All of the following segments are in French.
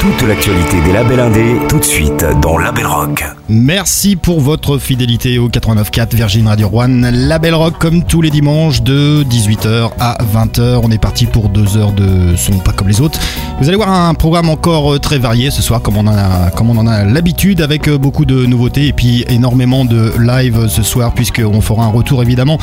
Toute l'actualité des labels indés, tout de suite dans Label Rock. Merci pour votre fidélité au 89.4 Virgin Radio One. Label Rock comme tous les dimanches de 18h à 20h. On est parti pour deux heures de son pas comme les autres. Vous allez voir un programme encore euh, très varié ce soir comme on a, comme on en a l'habitude avec euh, beaucoup de nouveautés et puis énormément de live ce soir puisqu'on fera un retour évidemment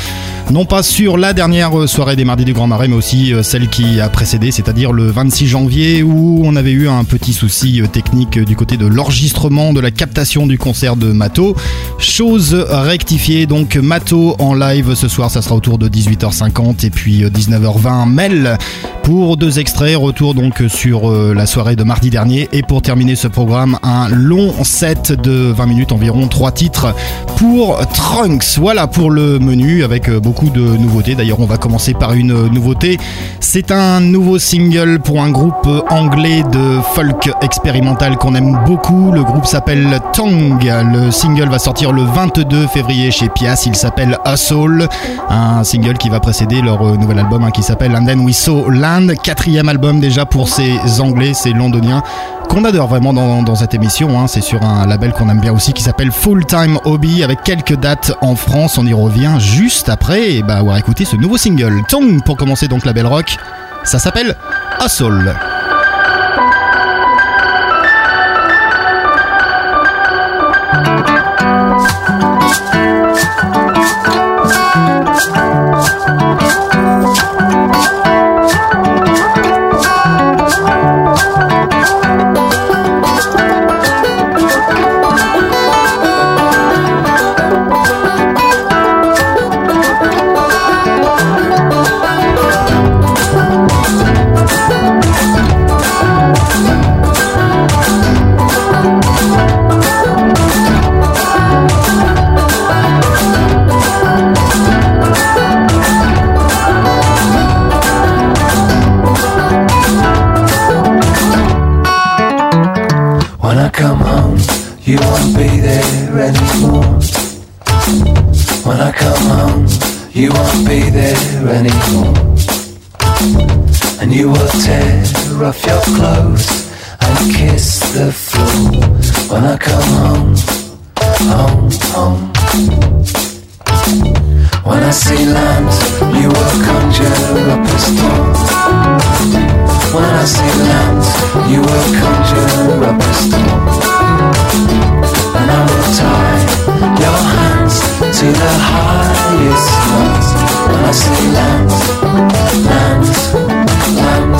non pas sur la dernière soirée des mardis du Grand Marais mais aussi euh, celle qui a précédé, c'est-à-dire le 26 janvier où on avait eu un petit souci technique du côté de l'enregistrement, de la captation du concert de Mato. Chose rectifiée, donc Mato en live ce soir, ça sera autour de 18h50 et puis 19h20 Mel pour deux extraits. Retour donc sur euh, la soirée de mardi dernier. Et pour terminer ce programme, un long set de 20 minutes environ, trois titres pour Trunks. Voilà pour le menu avec euh, beaucoup de nouveautés. D'ailleurs, on va commencer par une nouveauté. C'est un nouveau single pour un groupe anglais de folk expérimental qu'on aime beaucoup. Le groupe s'appelle Tongue. Le single va sortir le 22 février chez Pias. Il s'appelle Soul. Un single qui va précéder leur euh, nouvel album hein, qui s'appelle And Then We Saw Land quatrième album déjà pour ces Anglais, ces Londoniens qu'on adore vraiment dans, cette émission. Hein. C'est sur un label qu'on aime bien aussi qui s'appelle Full Time Hobby avec quelques dates en France. On y revient juste après et bah, avoir écouté ce nouveau single. Tongue pour commencer donc label rock. Ça s'appelle Hustle. You won't be there anymore. And you will tear off your clothes and kiss the floor when I come home, home, home. When I see land, you will conjure up a storm. When I see land, you will conjure up a storm. And I will tie your to the highest mountains When I say land, land, land.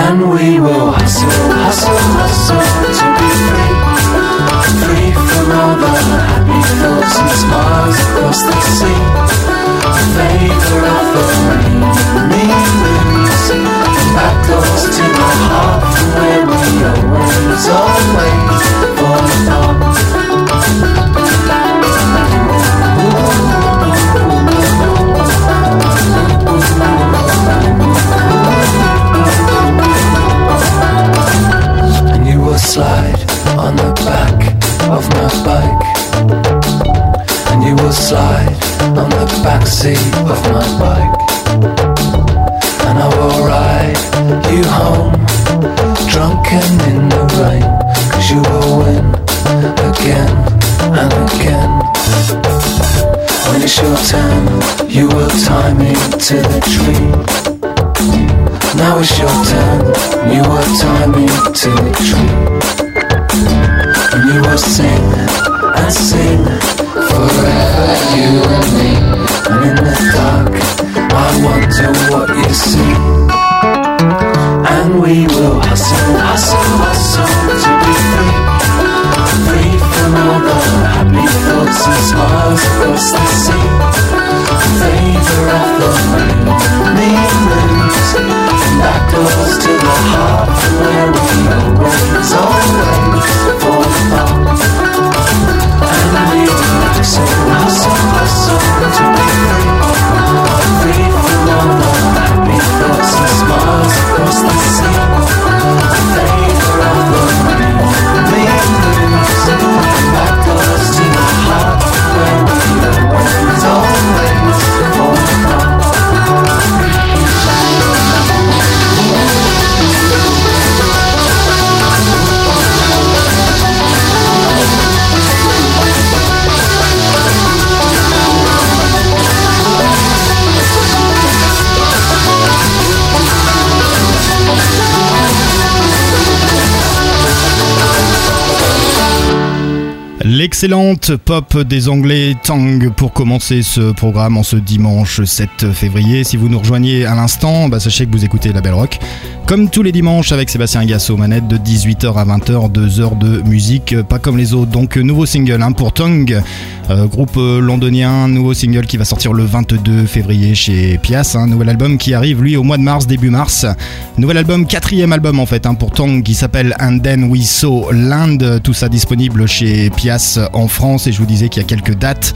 And we will hustle, hustle, hustle to be free. Free from all the happy thoughts and smiles across the sea. The favour of the rain, And back doors to the heart from where we always, always L'excellente pop des Anglais Tang pour commencer ce programme en ce dimanche 7 février. Si vous nous rejoignez à l'instant, bah, sachez que vous écoutez La Belle Rock. Comme tous les dimanches avec Sébastien Gasso, manette de 18h à 20h, 2 heures de musique, pas comme les autres. Donc nouveau single hein, pour Tong, euh, groupe euh, londonien, nouveau single qui va sortir le 22 février chez Pias, un nouvel album qui arrive lui au mois de mars, début mars. Nouvel album, quatrième album en fait hein, pour Tong qui s'appelle And Then We Saw Land, tout ça disponible chez Pias en France et je vous disais qu'il y a quelques dates.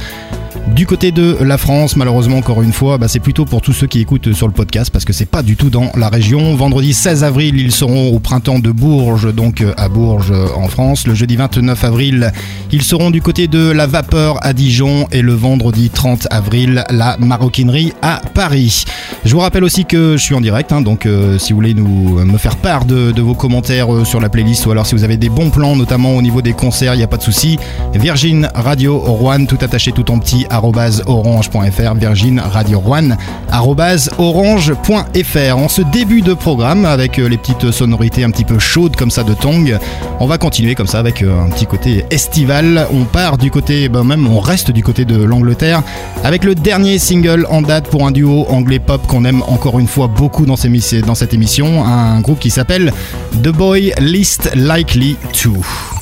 Du côté de la France, malheureusement, encore une fois, bah, c'est plutôt pour tous ceux qui écoutent sur le podcast parce que c'est pas du tout dans la région. Vendredi 16 avril, ils seront au printemps de Bourges, donc euh, à Bourges en France. Le jeudi 29 avril, ils seront du côté de la Vapeur à Dijon et le vendredi 30 avril, la Maroquinerie à Paris. Je vous rappelle aussi que je suis en direct, hein, donc euh, si vous voulez nous me faire part de, vos commentaires euh, sur la playlist ou alors si vous avez des bons plans, notamment au niveau des concerts, il n'y a pas de souci. Virgin Radio Rouen, tout attaché, tout en petit orange.fr, Virgin Radio One, orange.fr. En ce début de programme, avec euh, les petites sonorités un petit peu chaudes comme ça de Tong, on va continuer comme ça avec euh, un petit côté estival. On part du côté, ben même on reste du côté de l'Angleterre avec le dernier single en date pour un duo anglais pop qu'on aime encore une fois beaucoup dans, dans cette émission, un groupe qui s'appelle The Boy Least Likely To.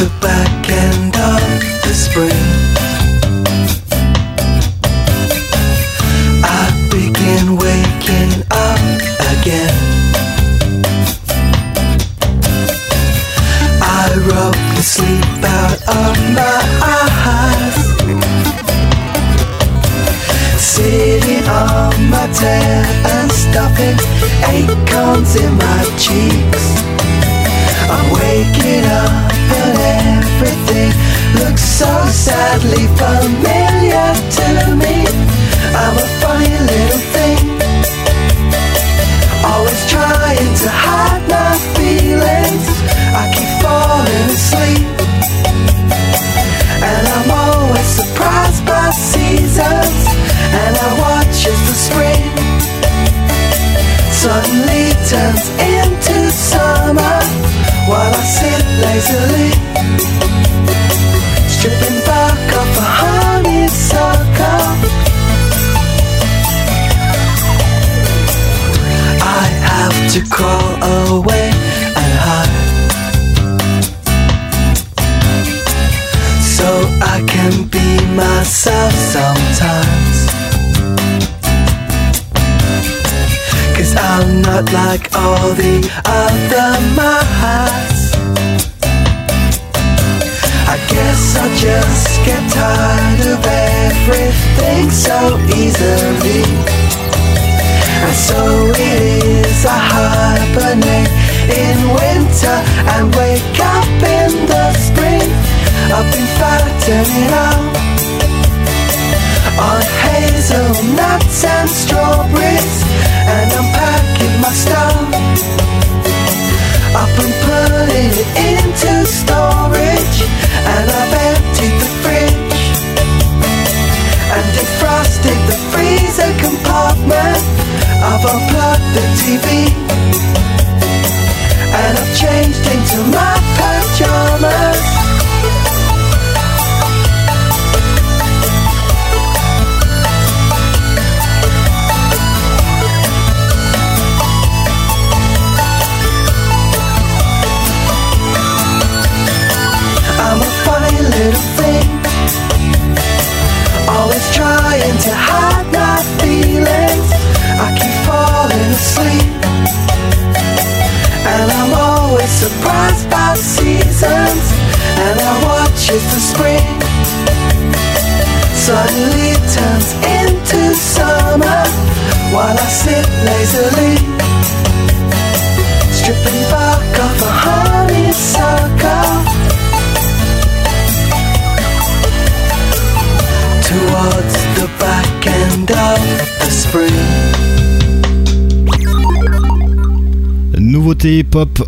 The back end of the spring,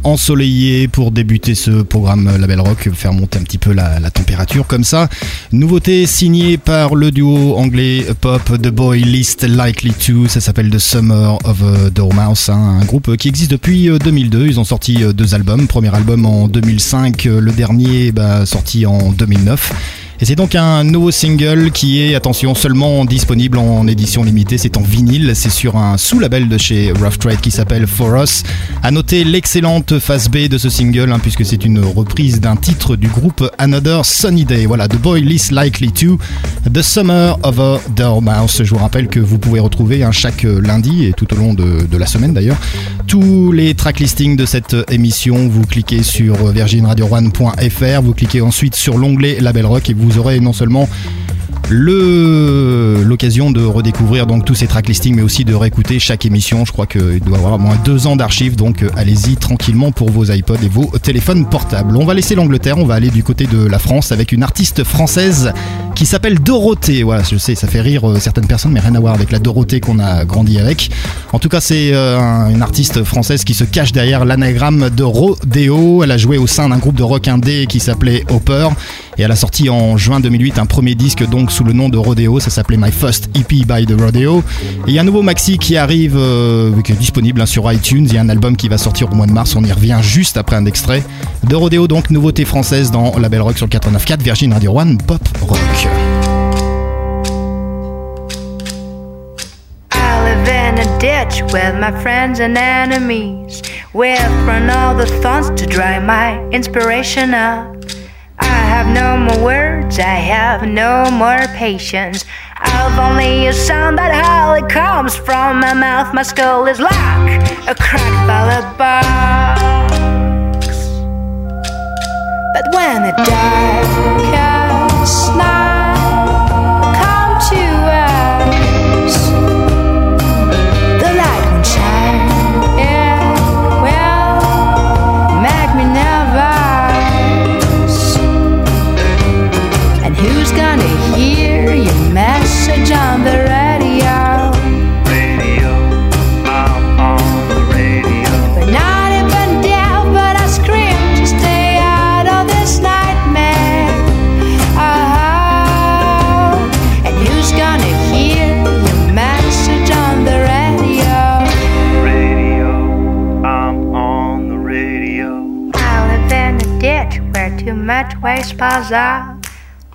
ensoleillées pour débuter ce programme Label Rock, faire monter un petit peu la, température comme ça. Nouveauté signée par le duo anglais pop The Boy List Likely To, ça s'appelle The Summer of Dormouse, hein, un groupe qui existe depuis 2002. Ils ont sorti deux albums, premier album en 2005, le dernier bah, sorti en 2009. Et c'est donc un nouveau single qui est, attention, seulement disponible en édition limitée. C'est en vinyle. C'est sur un sous-label de chez Rough Trade qui s'appelle For Us. À noter l'excellente face B de ce single, hein, puisque c'est une reprise d'un titre du groupe Another Sunny Day. Voilà, The Boy Least Likely To, The Summer of a Dormouse. Je vous rappelle que vous pouvez retrouver hein, chaque lundi et tout au long de, de la semaine d'ailleurs tous les track listings de cette émission. Vous cliquez sur virginradio1.fr, vous cliquez ensuite sur l'onglet Label Rock et vous vous aurez non seulement le l'occasion de redécouvrir donc tous ces track listings mais aussi de réécouter chaque émission. Je crois qu'il doit y avoir moins deux ans d'archives donc euh, allez-y tranquillement pour vos iPods et vos téléphones portables. On va laisser l'Angleterre on va aller du côté de la France avec une artiste française qui s'appelle Dorothée. Voilà je sais ça fait rire euh, certaines personnes mais rien à voir avec la Dorothée qu'on a grandi avec. En tout cas c'est euh, une artiste française qui se cache derrière l'anagramme de Rodeo elle a joué au sein d'un groupe de rock indé qui s'appelait Hopper. Et elle a sorti en juin 2008 un premier disque donc sous le nom de Rodeo, ça s'appelait My First EP by the Rodeo. Et il y a un nouveau maxi qui arrive, euh, qui est disponible hein, sur iTunes, il y a un album qui va sortir au mois de mars, on y revient juste après un extrait de Rodeo, donc nouveauté française dans la Belle Rock sur le 89.4 Virgin Radio One Pop Rock. With my friends and enemies. With run all the thoughts to dry my inspiration up. I have no more words, I have no more patience. I've only a sound that hardly comes from my mouth. My skull is like a cracked ballad box. But when the darkest night piles up.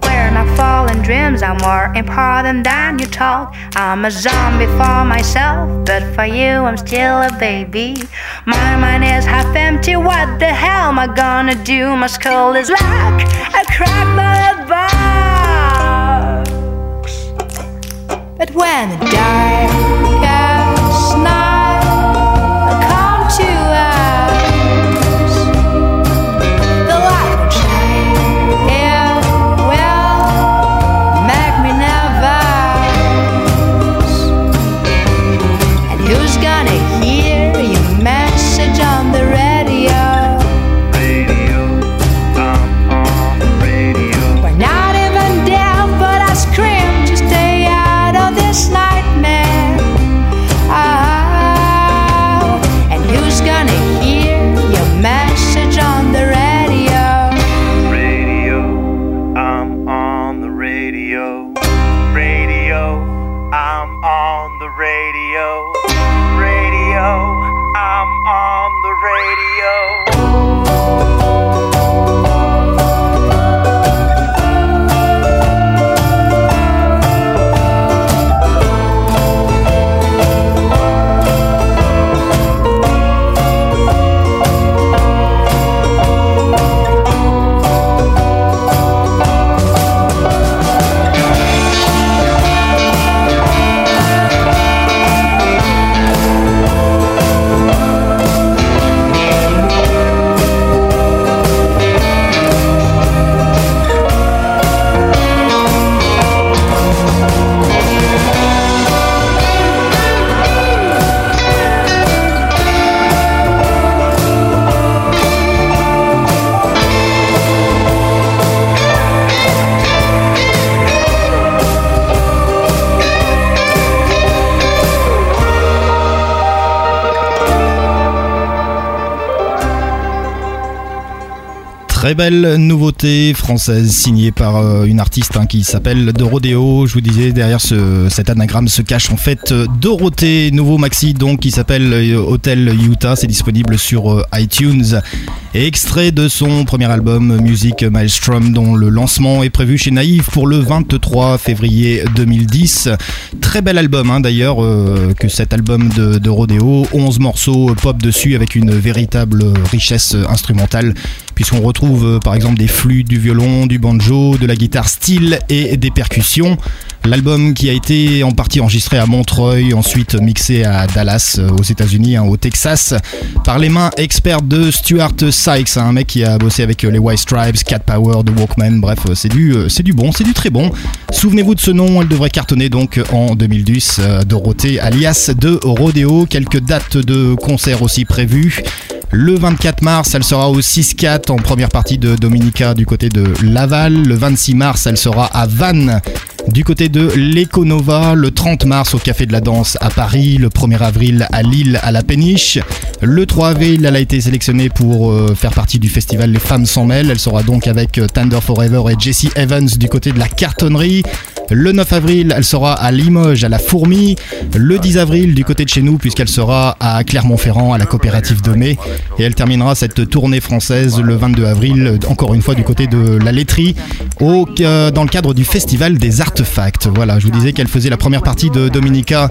Where my fallen dreams are more important than you talk. I'm a zombie for myself, but for you I'm still a baby. My mind is half empty. What the hell am I gonna do? My skull is like a bullet box. But when the darkest Très belle nouveauté française signée par euh, une artiste hein, qui s'appelle Dorodeo. Je vous disais, derrière ce, cet anagramme se cache en fait euh, Dorothée, nouveau maxi donc qui s'appelle euh, Hotel Utah. C'est disponible sur euh, iTunes. Extrait de son premier album Music Maelstrom dont le lancement est prévu chez Naïve pour le 23 février 2010. Très bel album hein, d'ailleurs euh, que cet album de, de Rodeo. 11 morceaux pop dessus avec une véritable richesse instrumentale puisqu'on retrouve euh, par exemple des flûtes, du violon, du banjo, de la guitare style et des percussions. L'album qui a été en partie enregistré à Montreuil, ensuite mixé à Dallas euh, aux États-Unis, hein, au Texas, par les mains expertes de Stuart Sykes, hein, un mec qui a bossé avec euh, les White Stripes, Cat Power, The Walkman, bref, euh, c'est du, du bon, c'est du très bon. Souvenez-vous de ce nom, elle devrait cartonner donc en 2010, euh, Dorothée, alias de Rodeo. Quelques dates de concert aussi prévues. Le 24 mars, elle sera au 6-4 en première partie de Dominica du côté de Laval. Le 26 mars, elle sera à Vannes du côté de l'Econova. Le 30 mars au Café de la Danse à Paris. Le 1er avril à Lille à la Péniche. Le 3 avril, elle a été sélectionnée pour euh, faire partie du festival Les Femmes s'en mêlent. Elle sera donc avec euh, Thunder Forever et Jesse Evans du côté de la cartonnerie. Le 9 avril, elle sera à Limoges, à la Fourmi. Le 10 avril, du côté de chez nous, puisqu'elle sera à Clermont-Ferrand, à la coopérative de Mai. Et elle terminera cette tournée française le 22 avril, encore une fois du côté de la laiterie, au, euh, dans le cadre du festival des artefacts. Voilà, je vous disais qu'elle faisait la première partie de Dominica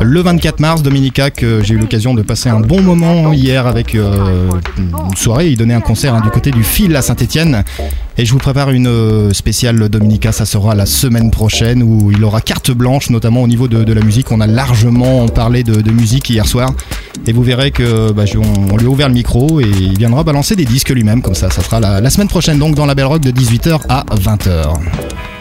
le 24 mars. Dominica, que j'ai eu l'occasion de passer un bon moment hier avec euh, une soirée. Il donnait un concert hein, du côté du fil à Saint-Etienne. Et je vous prépare une euh, spéciale Dominica, ça sera la semaine prochaine où il aura carte blanche, notamment au niveau de, la musique. On a largement parlé de, musique hier soir. Et vous verrez que bah, lui a ouvert le micro et il viendra balancer des disques lui-même comme ça. Ça sera la, la semaine prochaine donc dans la Belle Rock de 18h à 20h.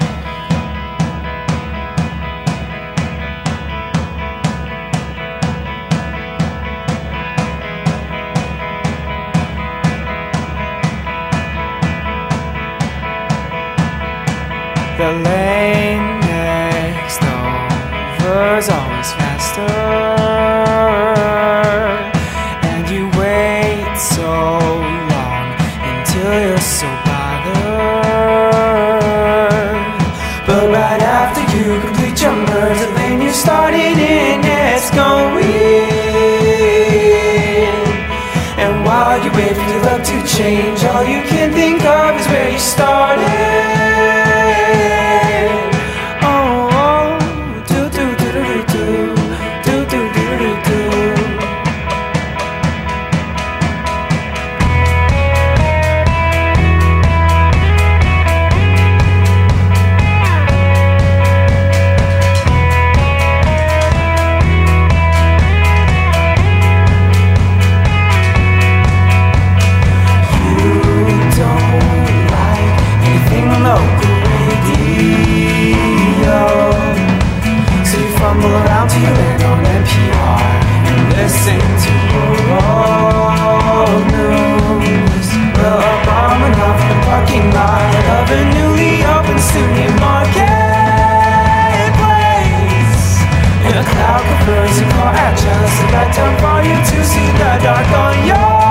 just enough time for you to see the dark on your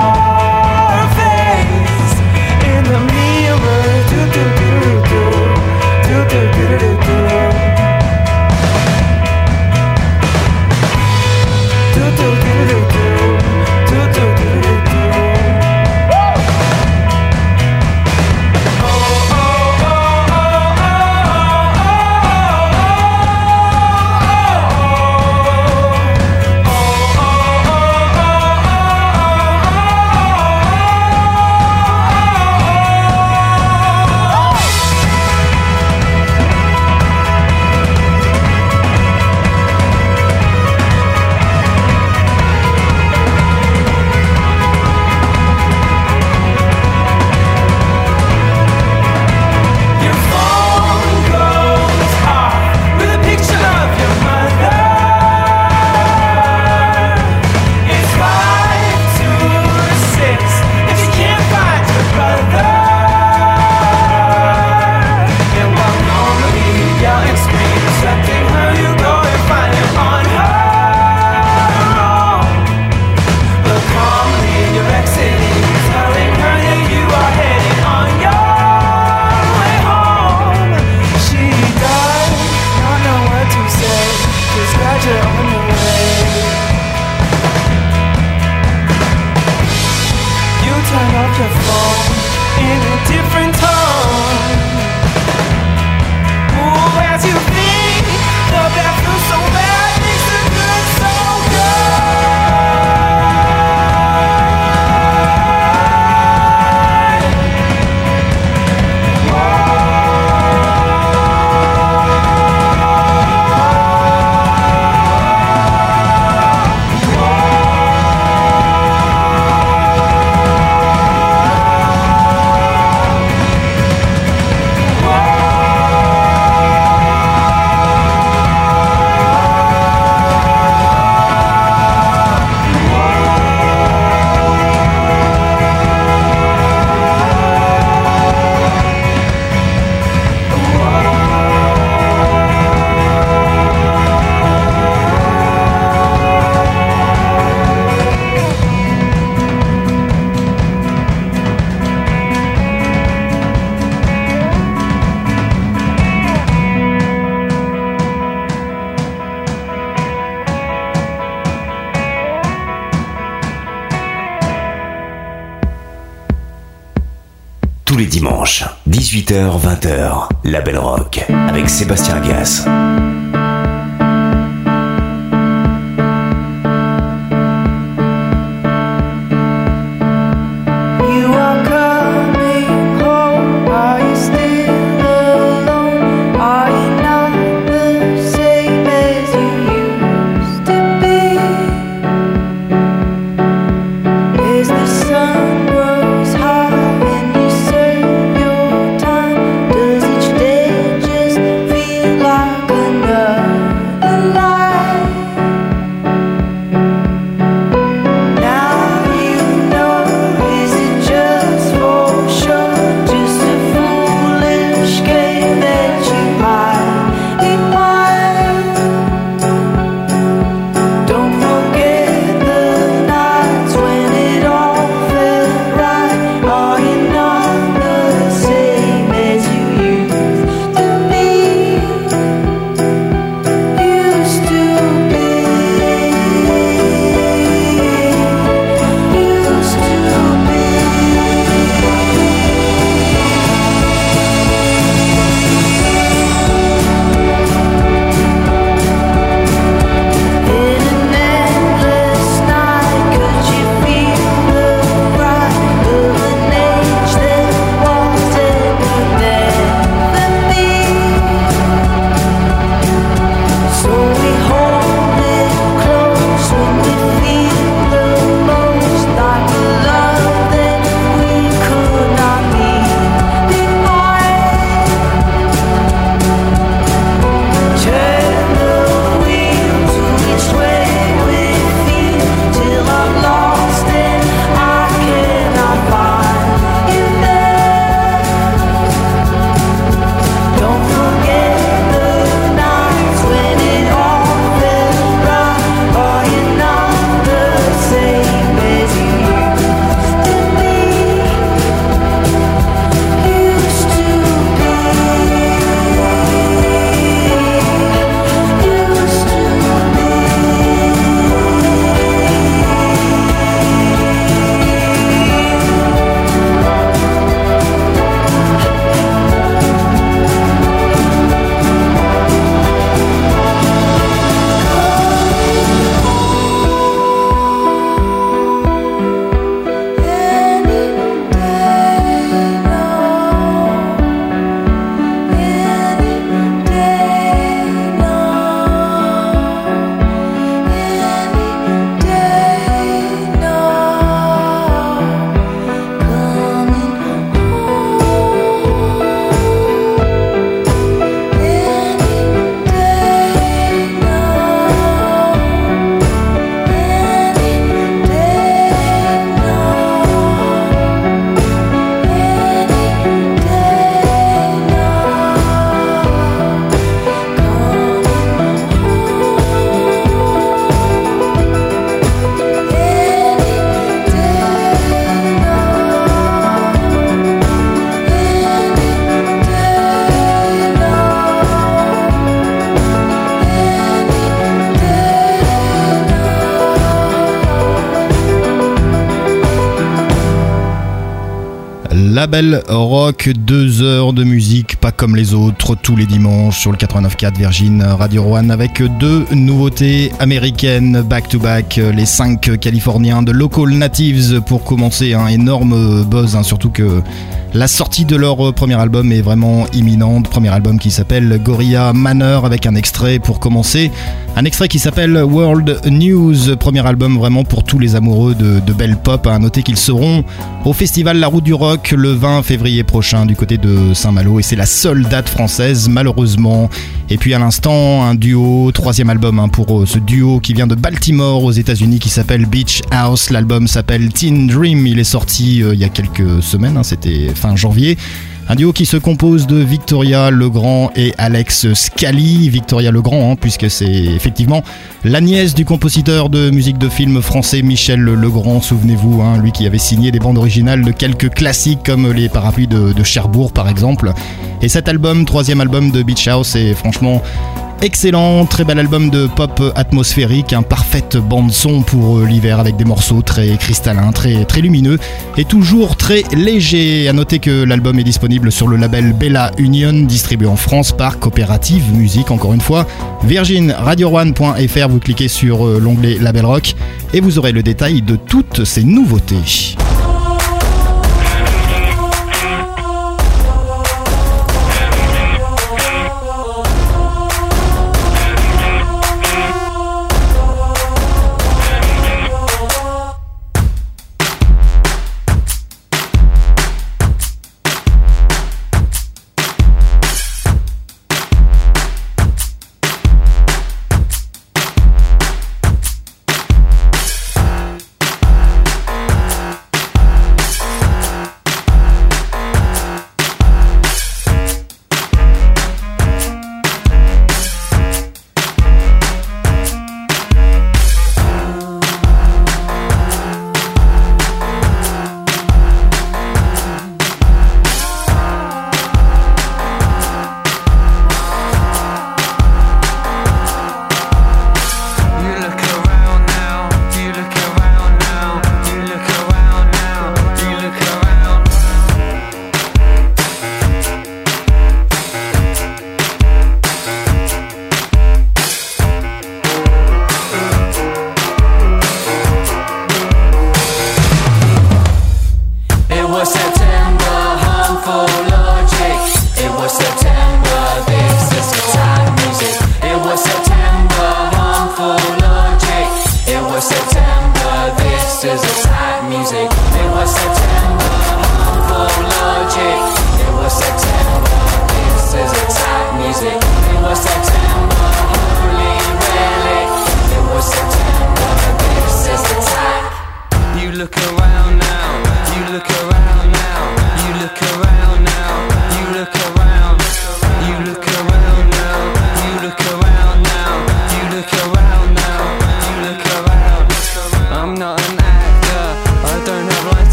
18h-20h, La Belle Rock, avec Sébastien Gas. Rock, deux heures de musique pas comme les autres tous les dimanches sur le 89.4 Virgin Radio One avec deux nouveautés américaines back to back, les cinq californiens de Local Natives pour commencer un énorme buzz, hein, surtout que la sortie de leur premier album est vraiment imminente, premier album qui s'appelle Gorilla Manor avec un extrait pour commencer, un extrait qui s'appelle World News, premier album vraiment pour tous les amoureux de, belle pop, à noter qu'ils seront au festival La Route du Rock le 20 février prochain du côté de Saint-Malo et c'est la seule date française malheureusement. Et puis à l'instant un duo, troisième album hein, pour euh, ce duo qui vient de Baltimore aux États-Unis qui s'appelle Beach House. L'album s'appelle Teen Dream, il est sorti euh, il y a quelques semaines, hein, c'était fin janvier. Un duo qui se compose de Victoria Legrand et Alex Scali. Victoria Legrand, hein, puisque c'est effectivement la nièce du compositeur de musique de film français Michel Legrand, souvenez-vous, hein, lui qui avait signé des bandes originales de quelques classiques comme les parapluies de, de Cherbourg par exemple. Et cet album, troisième album de Beach House, est franchement excellent, très bel album de pop atmosphérique, un parfaite bande son pour euh, l'hiver avec des morceaux très cristallins, très lumineux et toujours très léger. À noter que l'album est disponible sur le label Bella Union, distribué en France par Coopérative Musique. Encore une fois, virginradio1.fr, vous cliquez sur euh, l'onglet Label Rock et vous aurez le détail de toutes ces nouveautés.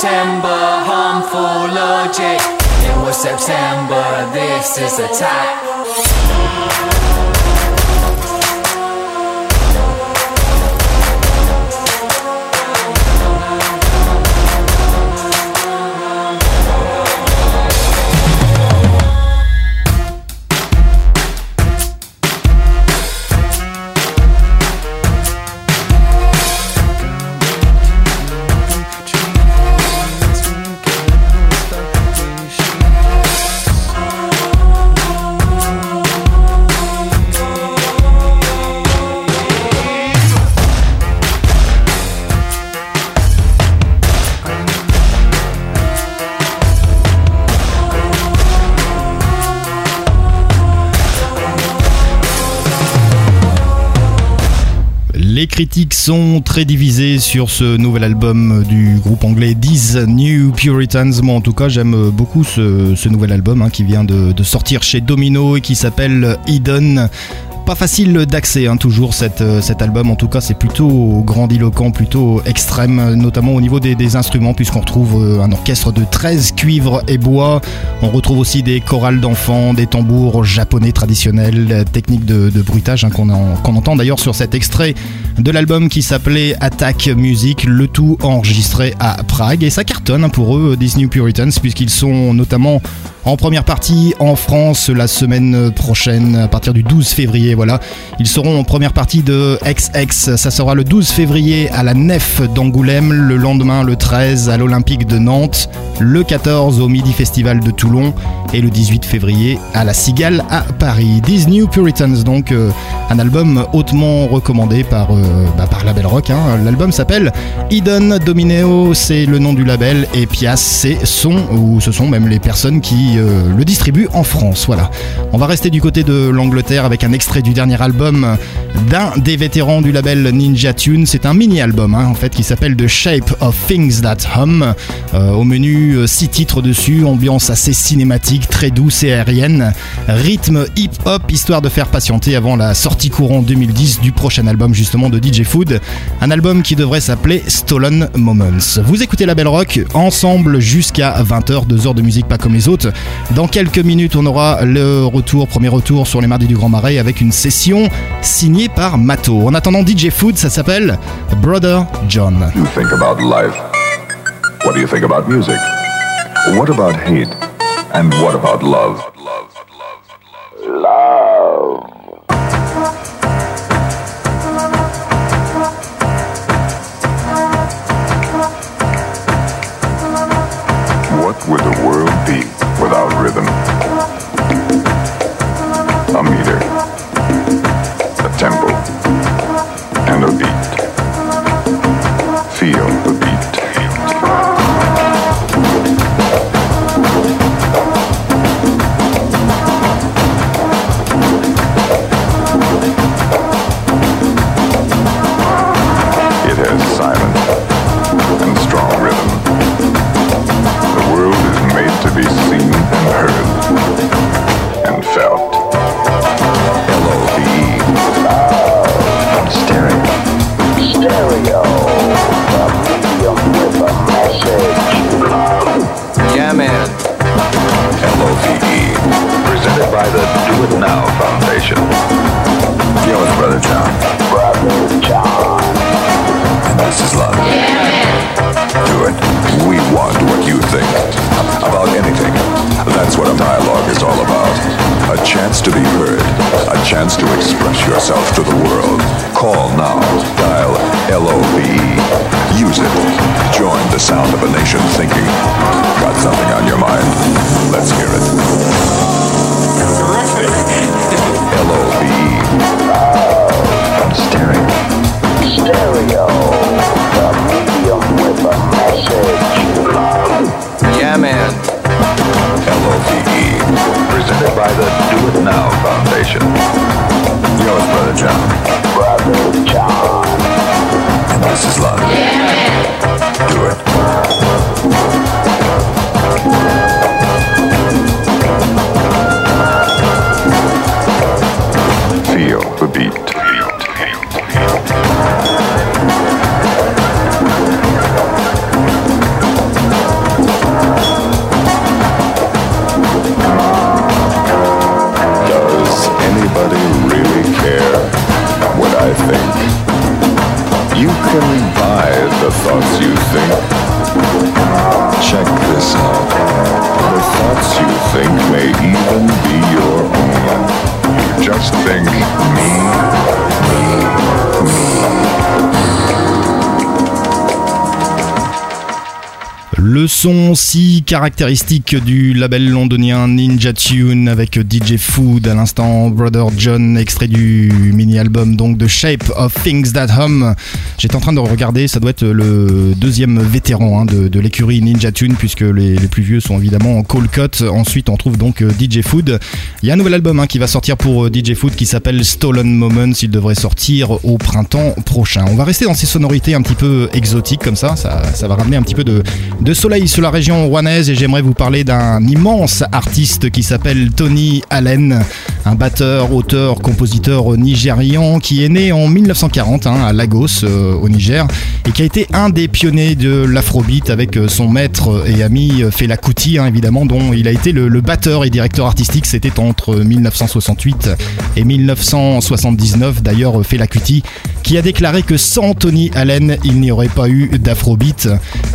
September, harmful logic. It was September, this is the type. Critiques sont très divisées sur ce nouvel album du groupe anglais These New Puritans. Moi, en tout cas, j'aime beaucoup ce, nouvel album hein, qui vient de sortir chez Domino et qui s'appelle Eden. Pas facile d'accès, hein, toujours cet, euh, cet album. En tout cas, c'est plutôt grandiloquent, plutôt extrême, notamment au niveau des, instruments, puisqu'on retrouve euh, un orchestre de 13 cuivres et bois. On retrouve aussi des chorales d'enfants, des tambours japonais traditionnels, euh, techniques de, de bruitage hein, qu'on en- qu'on entend d'ailleurs sur cet extrait de l'album qui s'appelait Attack Music, le tout enregistré à Prague. Et ça cartonne hein, pour eux, Disney Puritans, puisqu'ils sont notamment en première partie en France la semaine prochaine, à partir du 12 février. Voilà, ils seront en première partie de XX. Ça sera le 12 février à la Nef d'Angoulême, le lendemain le 13 à l'Olympique de Nantes, le 14 au Midi Festival de Toulon et le 18 février à la Cigale à Paris. These New Puritans, donc euh, un album hautement recommandé par, euh, bah, par Label Rock. hein. L'album s'appelle Eden Domineo, c'est le nom du label, et Pias, c'est son, ou ce sont même les personnes qui euh, le distribuent en France. Voilà. On va rester du côté de l'Angleterre avec un extrait du dernier album d'un des vétérans du label Ninja Tune. C'est un mini-album hein, en fait qui s'appelle The Shape of Things That Hum. Euh, au menu, euh, six titres dessus, ambiance assez cinématique, très douce et aérienne, rythme hip-hop, histoire de faire patienter avant la sortie courant 2010 du prochain album justement de DJ Food. Un album qui devrait s'appeler Stolen Moments. Vous écoutez la Belle Rock ensemble jusqu'à 20h, 2 heures de musique pas comme les autres. Dans quelques minutes, on aura le retour, premier retour sur les mardis du Grand Marais avec une session signée par Mato. En attendant DJ Food, ça s'appelle Brother John. What would the world be? Without rhythm? Son si caractéristique du label londonien Ninja Tune avec DJ Food à l'instant, Brother John, extrait du mini-album donc de Shape of Things That Hum. J'étais en train de regarder, ça doit être le deuxième vétéran hein, de, l'écurie Ninja Tune puisque les, plus vieux sont évidemment en Cold Cut. Ensuite on trouve donc euh, DJ Food. Il y a un nouvel album hein, qui va sortir pour euh, DJ Food qui s'appelle Stolen Moments. Il devrait sortir au printemps prochain. On va rester dans ces sonorités un petit peu exotiques comme ça. Ça, va ramener un petit peu de, de soleil sur la région rouennaise et j'aimerais vous parler d'un immense artiste qui s'appelle Tony Allen, un batteur, auteur, compositeur nigérian qui est né en 1940 hein, à Lagos euh, au Niger et qui a été un des pionniers de l'afrobeat avec euh, son maître et ami euh, Fela Kuti hein, évidemment dont il a été le, batteur et directeur artistique. C'était entre 1968 et 1979 d'ailleurs Fela Kuti qui a déclaré que sans Tony Allen il n'y aurait pas eu d'afrobeat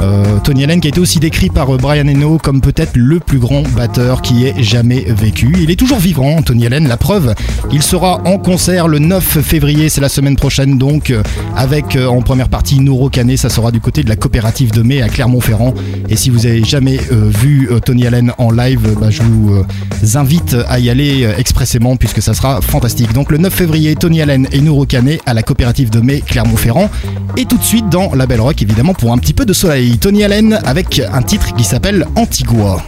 Euh, Tony Allen qui a été aussi décrit par euh, Brian Eno comme peut-être le plus grand batteur qui ait jamais vécu. Il est toujours vivant, Tony Allen, la preuve. Il sera en concert le 9 février, c'est la semaine prochaine donc, euh, avec en première partie Nouro Canet, ça sera du côté de la coopérative de mai à Clermont-Ferrand. Et si vous avez jamais vu Tony Allen en live, bah, je vous invite à y aller expressément puisque ça sera fantastique. Donc le 9 février, Tony Allen et Nouro Canet à la coopérative de mai Clermont-Ferrand. Et tout de suite dans la Belle Rock, évidemment, pour un petit peu de soleil. Tony Allen avec un titre qui s'appelle Antigua.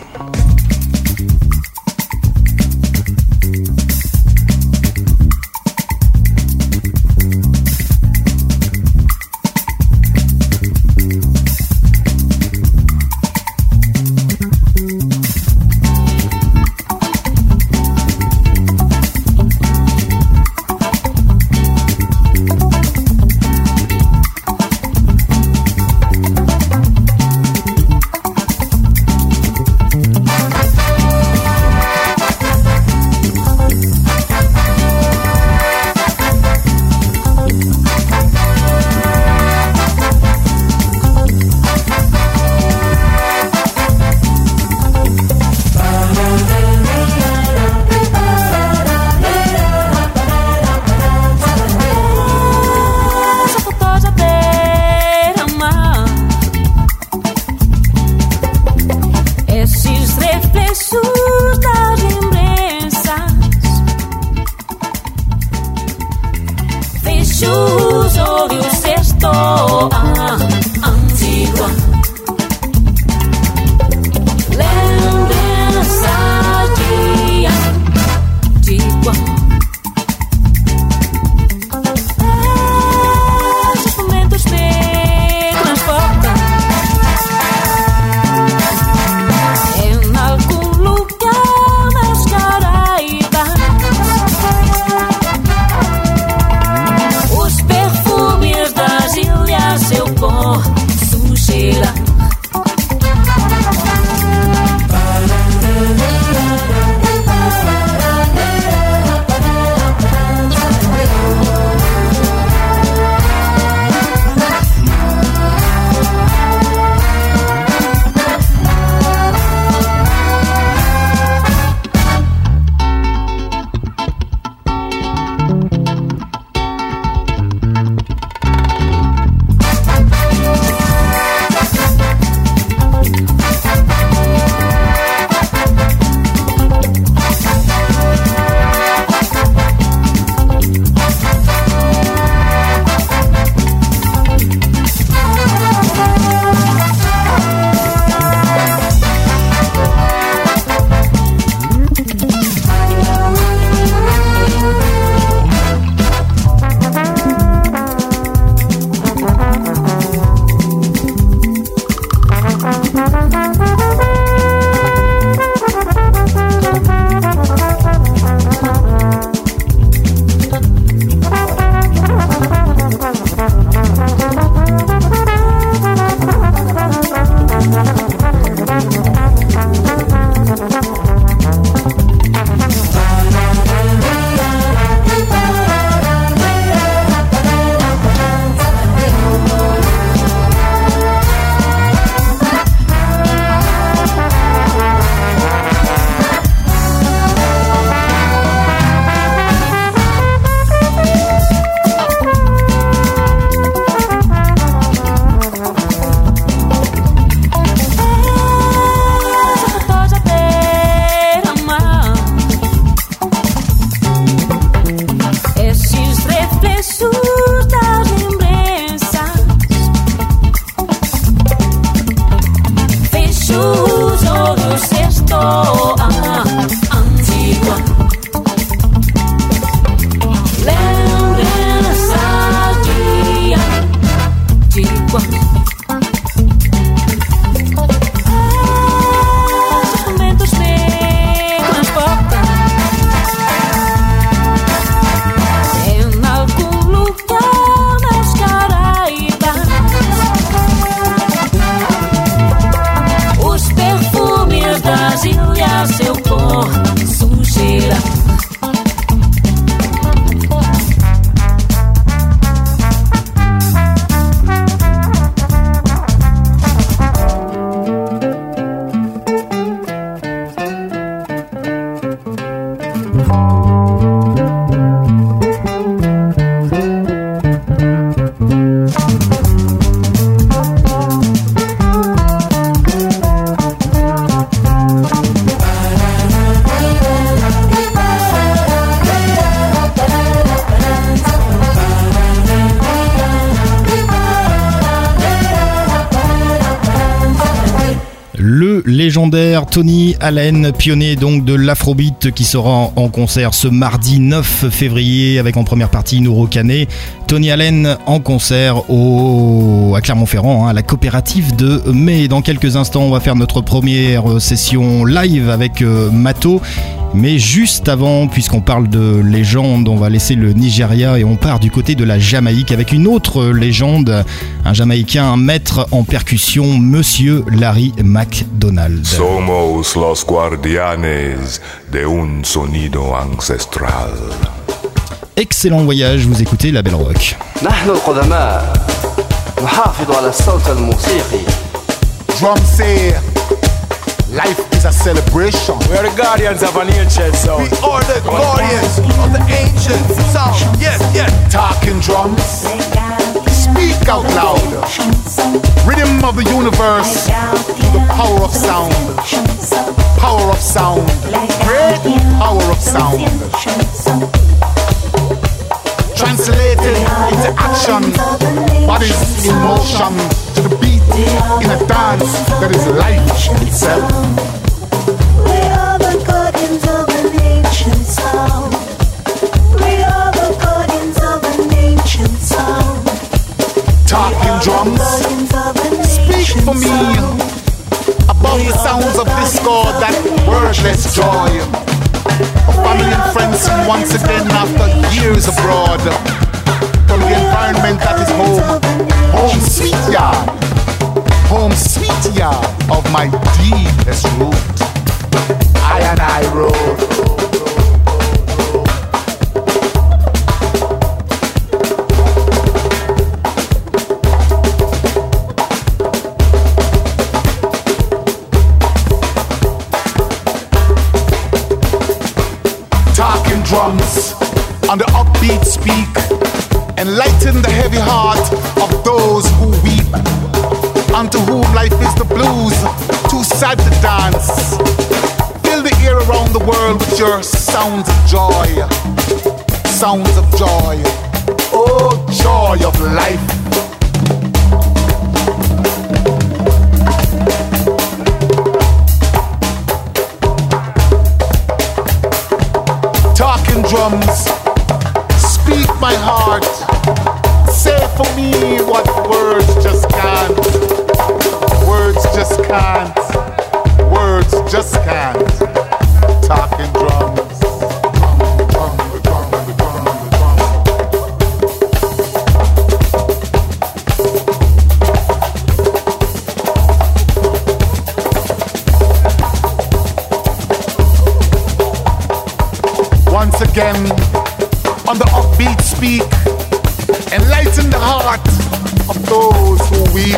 Allen, pionnier donc de l'Afrobeat qui sera en concert ce mardi 9 février avec en première partie Nouro Canet. Tony Allen en concert au, à Clermont-Ferrand, hein, à la coopérative de mai. Dans quelques instants, on va faire notre première session live avec euh, Mato. Mais juste avant, puisqu'on parle de légende, on va laisser le Nigeria et on part du côté de la Jamaïque avec une autre légende, un Jamaïcain, un maître en percussion, Monsieur Larry McDonald. Somos los guardianes de un sonido ancestral. Excellent voyage, vous écoutez la Belle Rock. Life is a celebration. We are the guardians of an ancient sound. We are the guardians of the ancient sound. Yes, yes. Talking drums. Speak out loud. Rhythm of the universe. The power of sound. Power of sound. Great power of sound. Translated into action. Bodies in motion to the beat in a dance that is life itself. We are the guardians of an ancient sound. We are the guardians of an ancient sound. Talking drums, speak for me about the sounds of discord, that wordless joy. Of family and friends sing once again after years abroad. From the environment that is home, home sweet yard, home sweet of my deepest root. I and I road. Your sounds of joy. Sounds of joy. Oh joy of life once again on the upbeat speak. Enlighten the heart of those who weep.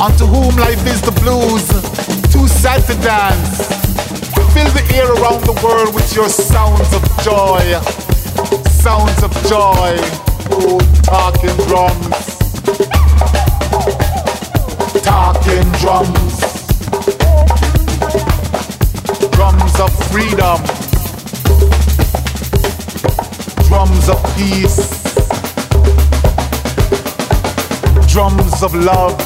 Unto whom life is the blues. Too sad to dance. Fill the air around the world with your sounds of joy. Sounds of joy. Talking drums. Talking drums. Drums of freedom peace, drums of love,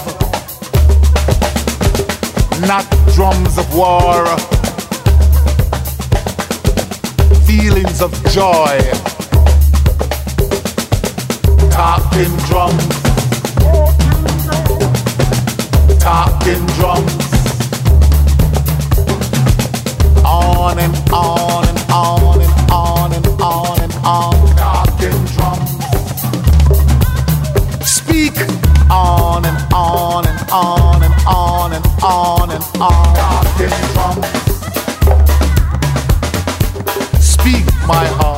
not drums of war, feelings of joy, talking drums, talking drums, on and on and on and on and on and on and on on, talking drums. Speak my heart.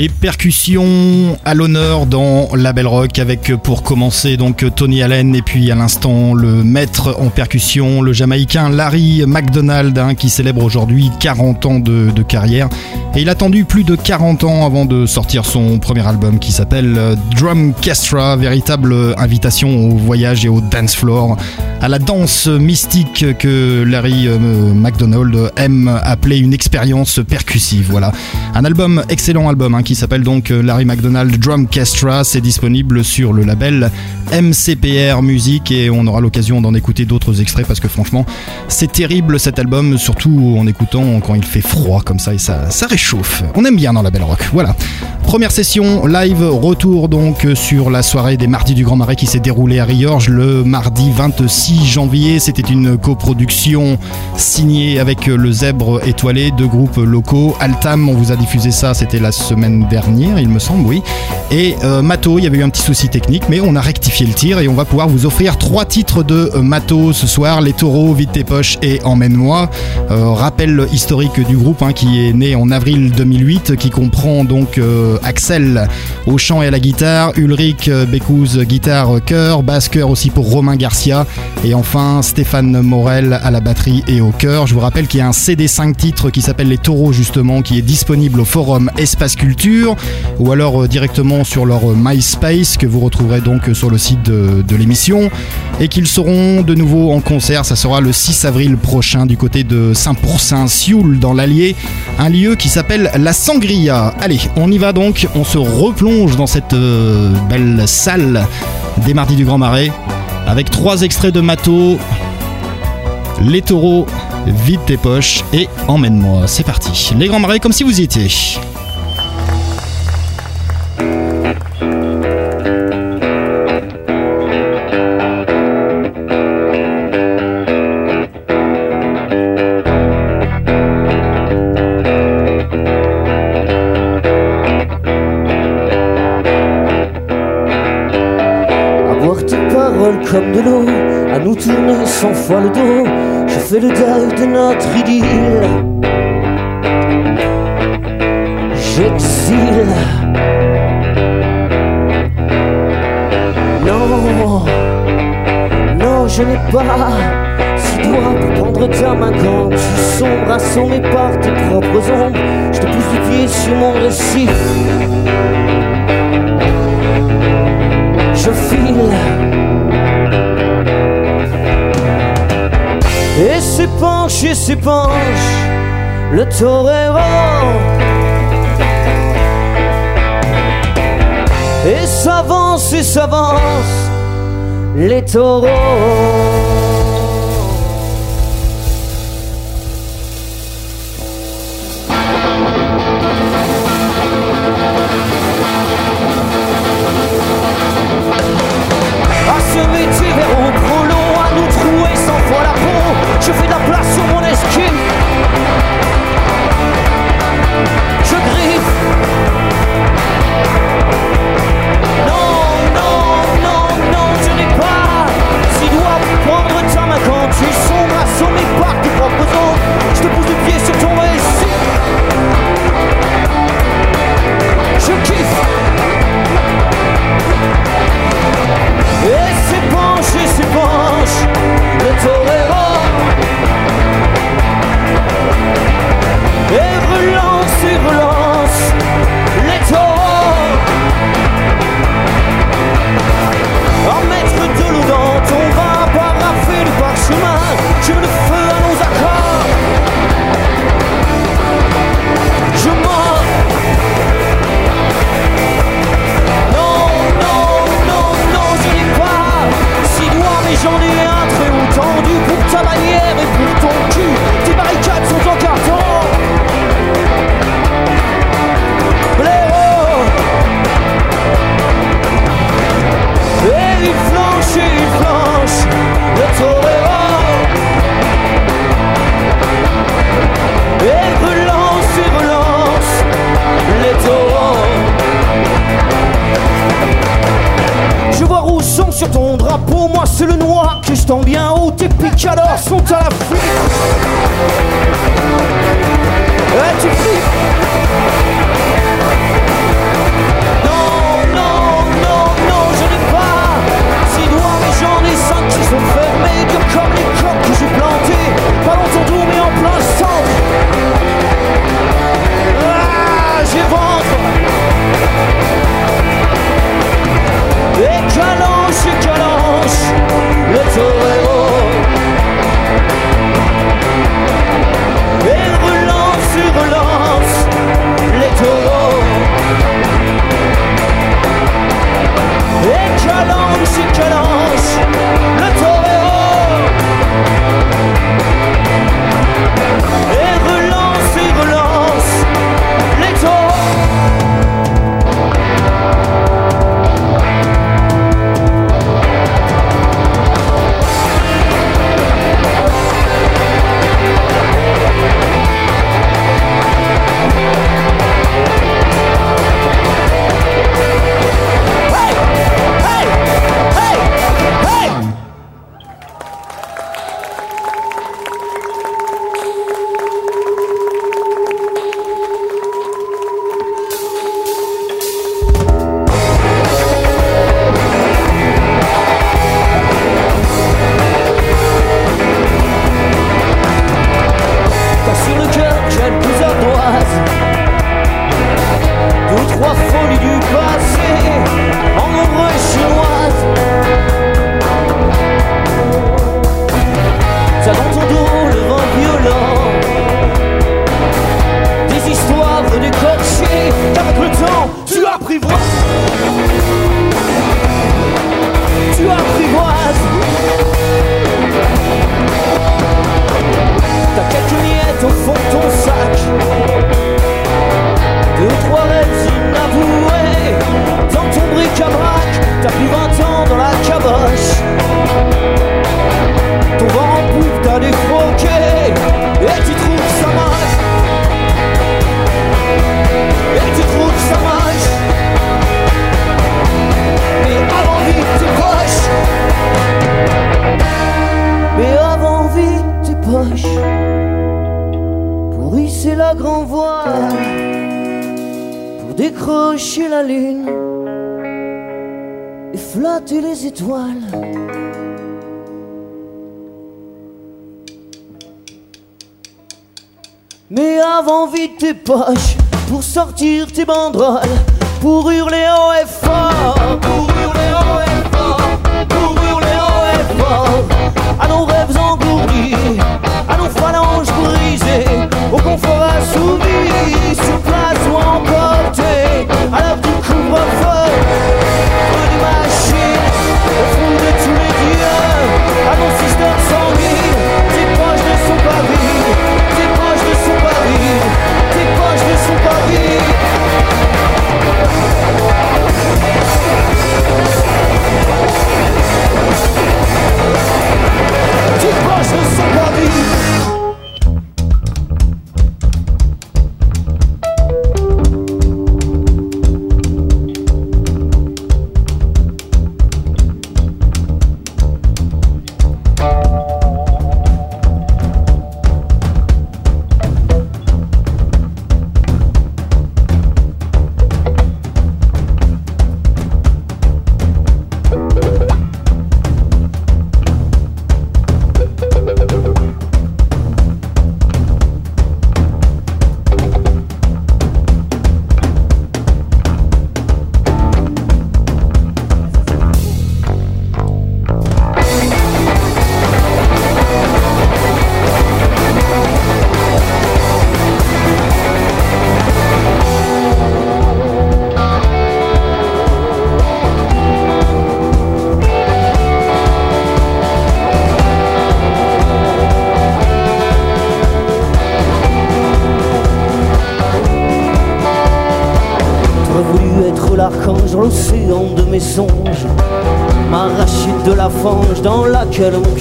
Les percussions à l'honneur dans la Belle Rock avec pour commencer donc Tony Allen et puis à l'instant le maître en percussion, le Jamaïcain Larry McDonald hein, qui célèbre aujourd'hui 40 ans de, de carrière. Et il a attendu plus de 40 ans avant de sortir son premier album qui s'appelle euh, Drumcastra, véritable invitation au voyage et au dance floor, à la danse mystique que Larry euh, McDonald aime appeler une expérience percussive. Voilà, un album excellent album hein, qui s'appelle donc euh, Larry McDonald Drumcastra. C'est disponible sur le label MCPR Music et on aura l'occasion d'en écouter d'autres extraits parce que franchement, c'est terrible cet album, surtout en écoutant quand il fait froid comme ça et ça, ça réchauffe. On aime bien dans la belle rock. Voilà. Première session live, retour donc sur la soirée des Mardis du Grand Marais qui s'est déroulée à Riorges le mardi 26 janvier. C'était une coproduction signée avec le Zèbre étoilé, deux groupes locaux. Altam, on vous a diffusé ça, c'était la semaine dernière, il me semble, oui. Et euh, Mato, il y avait eu un petit souci technique, mais on a rectifié le tir et on va pouvoir vous offrir trois titres de euh, Mato ce soir Les Taureaux, Vite tes poches et Emmène-moi. Euh, rappel historique du groupe hein, qui est né en avril 2008, qui comprend donc Axel au chant et à la guitare, Ulrich Bécouz guitare chœur, basse chœur aussi pour Romain Garcia et enfin Stéphane Morel à la batterie et au chœur. Je vous rappelle qu'il y a un CD 5 titres qui s'appelle Les Taureaux justement qui est disponible au forum Espace Culture ou alors euh, directement sur leur euh, MySpace que vous retrouverez donc euh, sur le site de, l'émission et qu'ils seront de nouveau en concert. Ça sera le 6 avril prochain du côté de Saint-Pourçain, Sioule dans l'Allier, un lieu qui s'appelle la Sangria. Allez, on y va donc, on se replonge dans cette belle salle des Mardis du Grand Marais avec trois extraits de Mato, Les Taureaux, Vide tes poches et Emmène-moi. C'est parti. Les Grands Marais comme si vous y étiez. Comme de l'eau, à nous tourner cent fois le dos. Je fais le deuil de notre idylle. J'exile. Non, non, je n'ai pas six doigts pour prendre ta main quand tu sombres assommé par tes propres ombres. Je te pousse du pied sur mon récit. je file. S'épanche, et s'épanche, le torero. Et s'avance, et s'avance, les taureaux.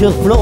Laquelle mon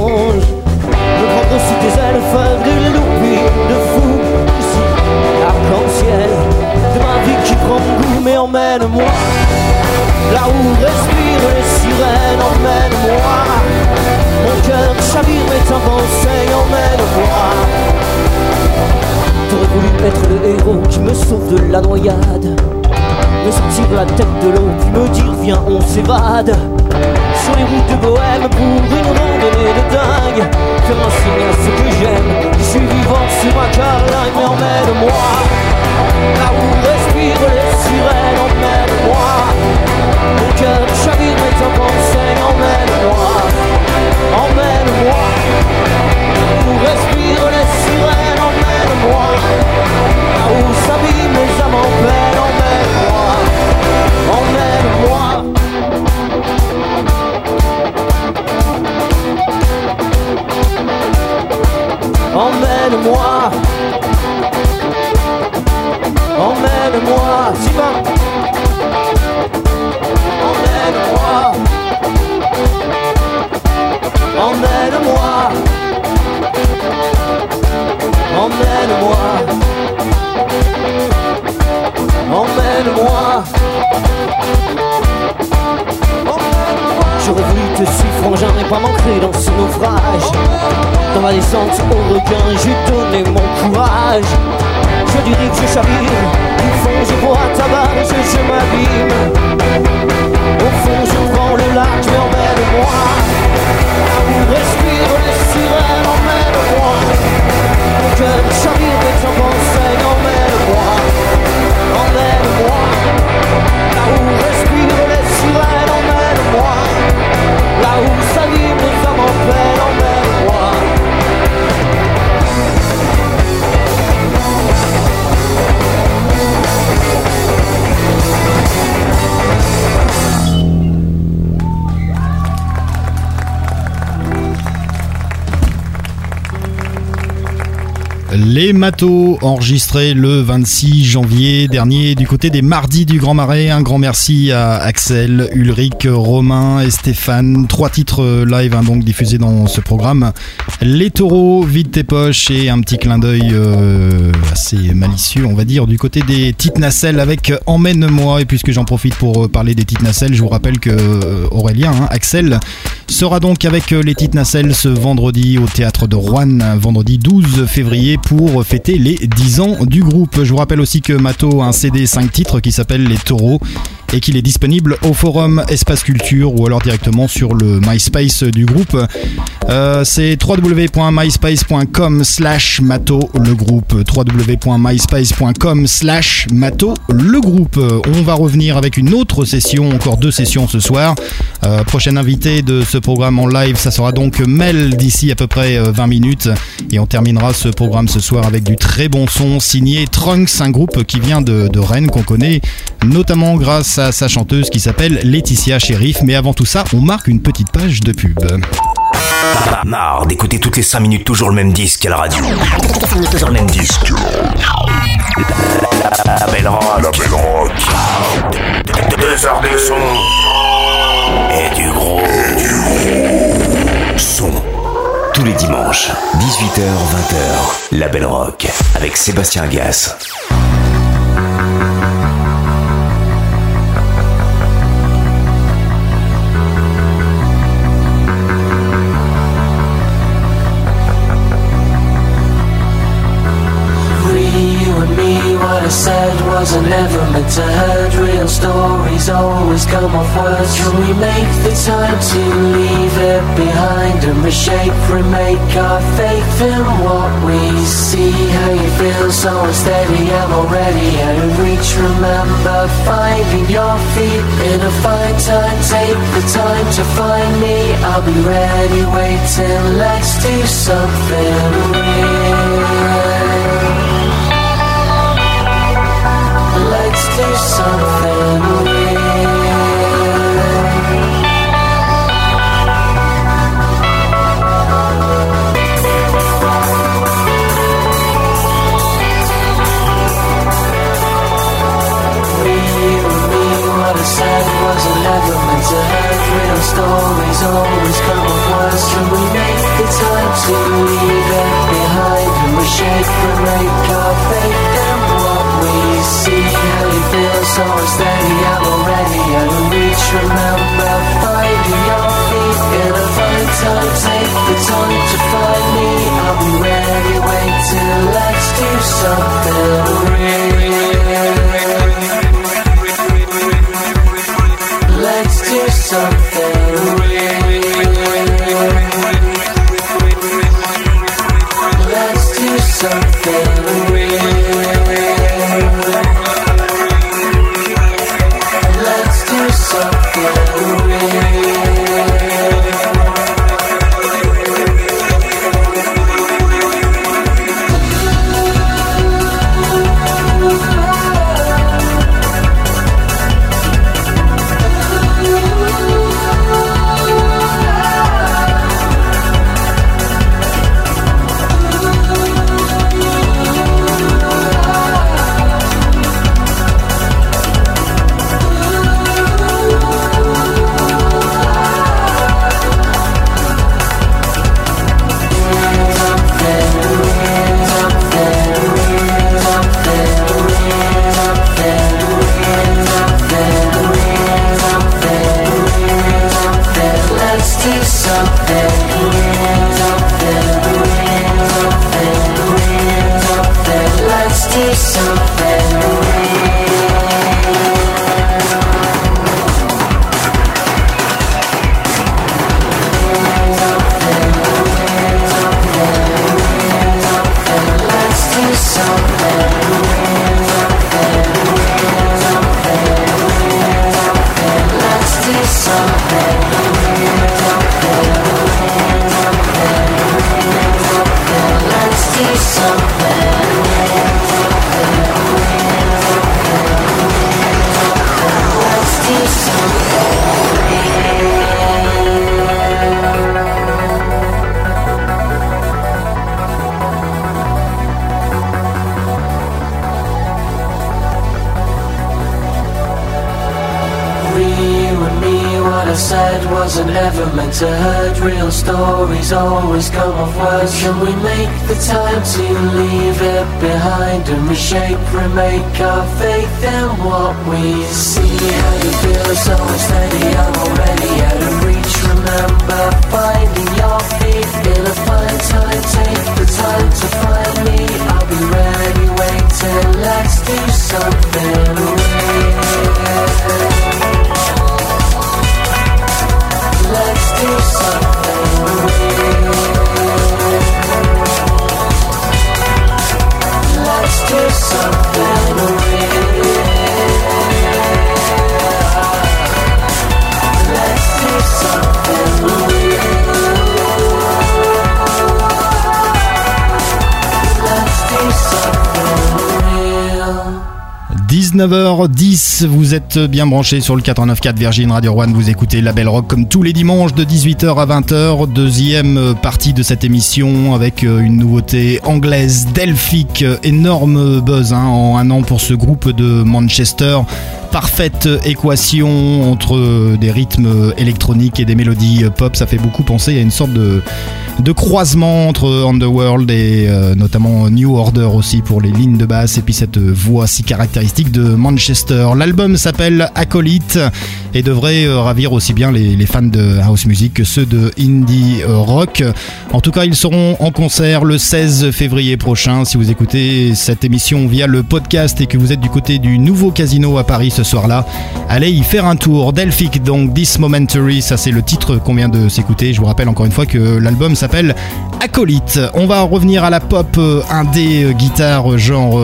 Matos, enregistrés le 26 janvier dernier du côté des Mardis du Grand Marais. Un grand merci à Axel, Ulrich, Romain et Stéphane. Trois titres live hein, donc diffusés dans ce programme. Les taureaux, vide tes poches et un petit clin d'œil euh, assez malicieux, on va dire, du côté des petites nacelles avec Emmène-moi. Et puisque j'en profite pour euh, parler des petites nacelles, je vous rappelle que euh, Aurélien, hein, Axel, sera donc avec euh, les petites nacelles ce vendredi au théâtre de Rouen, vendredi 12 février pour fêter les 10 ans du groupe. Je vous rappelle aussi que Mato a un CD 5 titres qui s'appelle Les Taureaux et qu'il est disponible au forum Espace Culture ou alors directement sur le MySpace du groupe. Euh, c'est www.myspace.com slash mato le groupe www.myspace.com slash mato le groupe on va revenir avec une autre session encore deux sessions ce soir euh, prochaine invité de ce programme en live ça sera donc Mel d'ici à peu près euh, 20 minutes et on terminera ce programme ce soir avec du très bon son signé Trunks un groupe qui vient de, Rennes qu'on connaît notamment grâce à sa chanteuse qui s'appelle Laetitia Sheriff mais avant tout ça on marque une petite page de pub Marre d'écouter toutes les 5 minutes toujours le même disque à la radio. Toujours le même disque. La, belle. La belle. Deux heures de son. Son. Tous les dimanches, 18h, 20h. La belle rock. Avec Sébastien Gas. Wasn't ever meant to hurt. Real stories always come off words. Can we make the time to leave it behind and reshape, remake our faith in what we see? How you feel so unsteady, I'm already out of reach. Remember finding your feet in a fine time. Take the time to find me. I'll be ready, waiting. Let's do something real. Can we make the time see? How you feel so unsteady, I'm already out of reach. Remember finding your feet in a fine time. Take the time to find me. I'll be ready, wait till let's do something real. Wasn't ever meant to hurt. Real stories always come off worse. Can we make the time to leave it behind and reshape, remake our faith in what we see? How you feel so steady, I'm already out of reach. Remember finding your feet. It'll find time, take the time to find me. I'll be ready, waiting. Let's do something real. Let's do something 19h10, vous êtes bien branchés sur le 89.4 Virgin Radio One, vous écoutez La Belle Rock comme tous les dimanches de 18h à 20h, deuxième partie de cette émission avec euh, une nouveauté anglaise, Delphic, énorme buzz hein, en un an pour ce groupe de Manchester, parfaite équation entre des rythmes électroniques et des mélodies pop, ça fait beaucoup penser à une sorte de, de croisement entre Underworld et euh, notamment New Order aussi pour les lignes de basse et puis cette voix si caractéristique de Manchester. L'album s'appelle Acolyte et devrait euh, ravir aussi bien les, les fans de house music que ceux de indie rock. En tout cas, ils seront en concert le 16 février prochain. Si vous écoutez cette émission via le podcast et que vous êtes du côté du nouveau casino à Paris ce soir-là, allez y faire un tour. Delphic, donc This Momentary, ça c'est le titre qu'on vient de s'écouter. Je vous rappelle encore une fois que l'album s'appelle Acolyte. On va revenir à la pop euh, indé euh, guitare euh, genre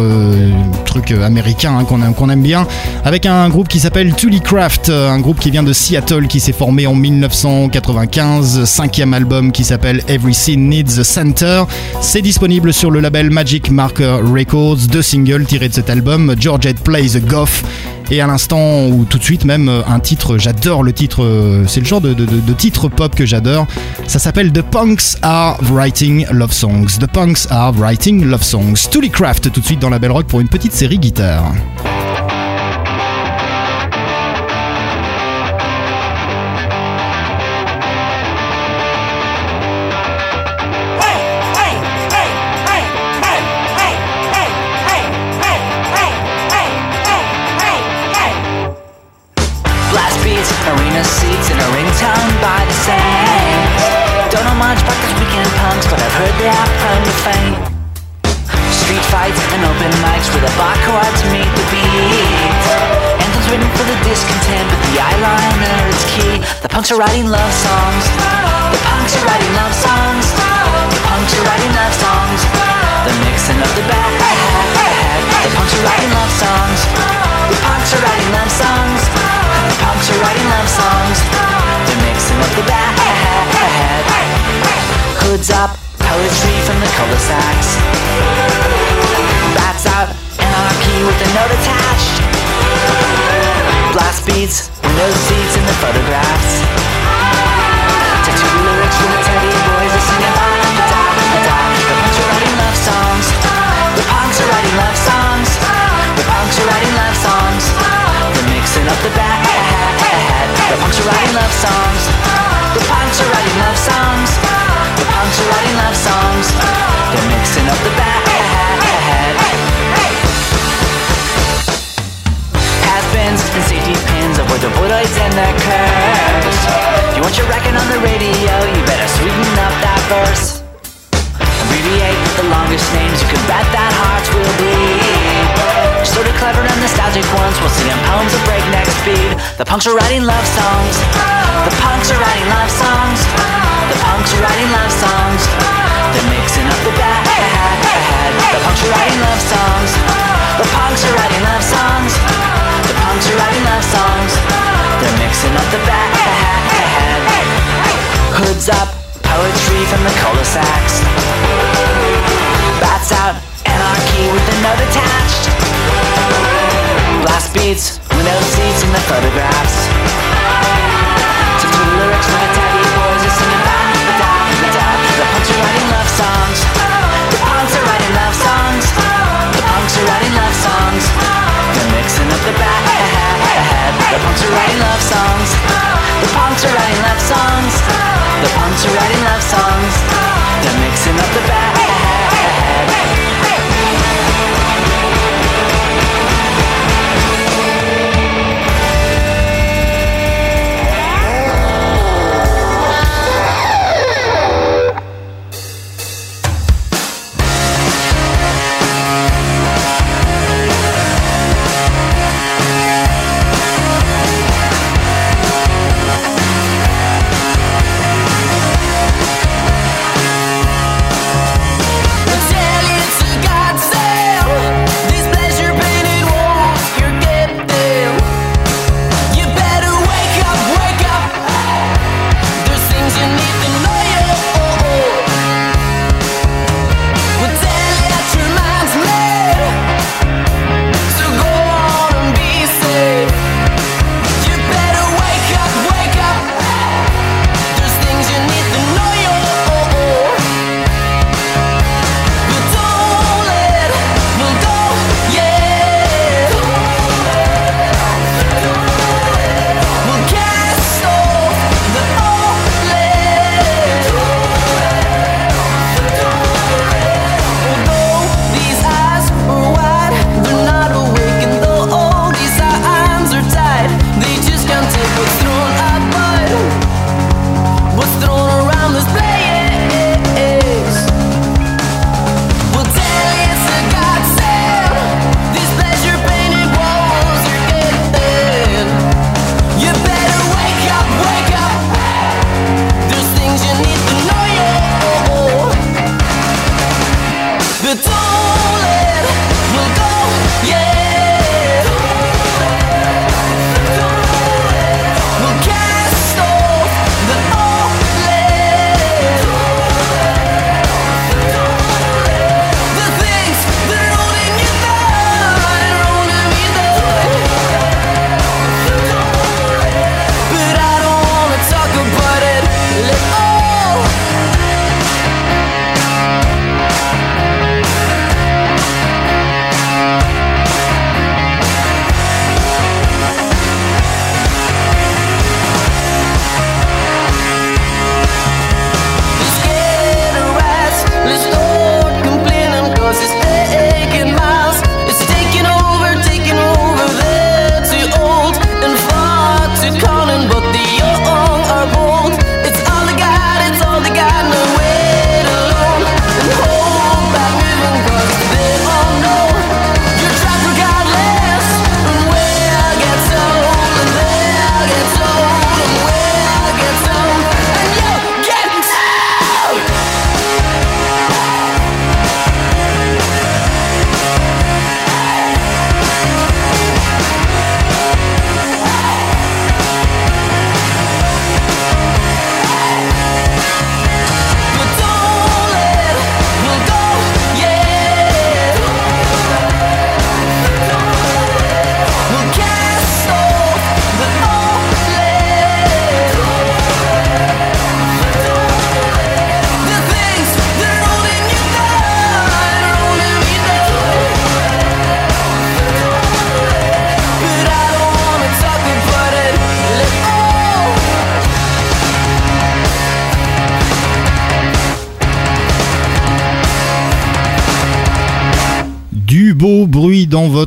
truc américain hein, qu'on aime, qu'on aime bien avec un groupe qui s'appelle Tully Craft, euh, un groupe qui vient de Seattle qui s'est formé en 1995, cinquième album qui s'appelle Every Scene Needs a Center. C'est disponible sur le label Magic Marker Records, deux singles tirés de cet album, Georgette Plays a Goff et à l'instant ou tout de suite même euh, un titre, j'adore le titre, euh, c'est le genre de, titre pop que j'adore. Ça s'appelle The Punks Are Writing Love Songs. The Punks Are Writing Love Songs. Tully Craft tout de suite dans la Belle Rock pour une petite série guitare. The punks are writing love songs. The punks are writing love songs. The punks are writing love songs. The punks are writing love songs. They're mixing up the bad. The punks are writing love songs. The punks are writing love songs. The punks are writing love songs. They're mixing up the bad. Hoods up, poetry from the cul-de-sacs. Bats out, anarchy with a note attached. Blast beats, window seats the photographs. To the lyrics when the taggy boys are singing ba da da da da. The punks are writing love songs. The punks are writing love songs. The punks are writing love songs. They're mixing up the back the the punks are writing love songs. The punks are writing love songs. The punks are writing love songs. They're mixing up the back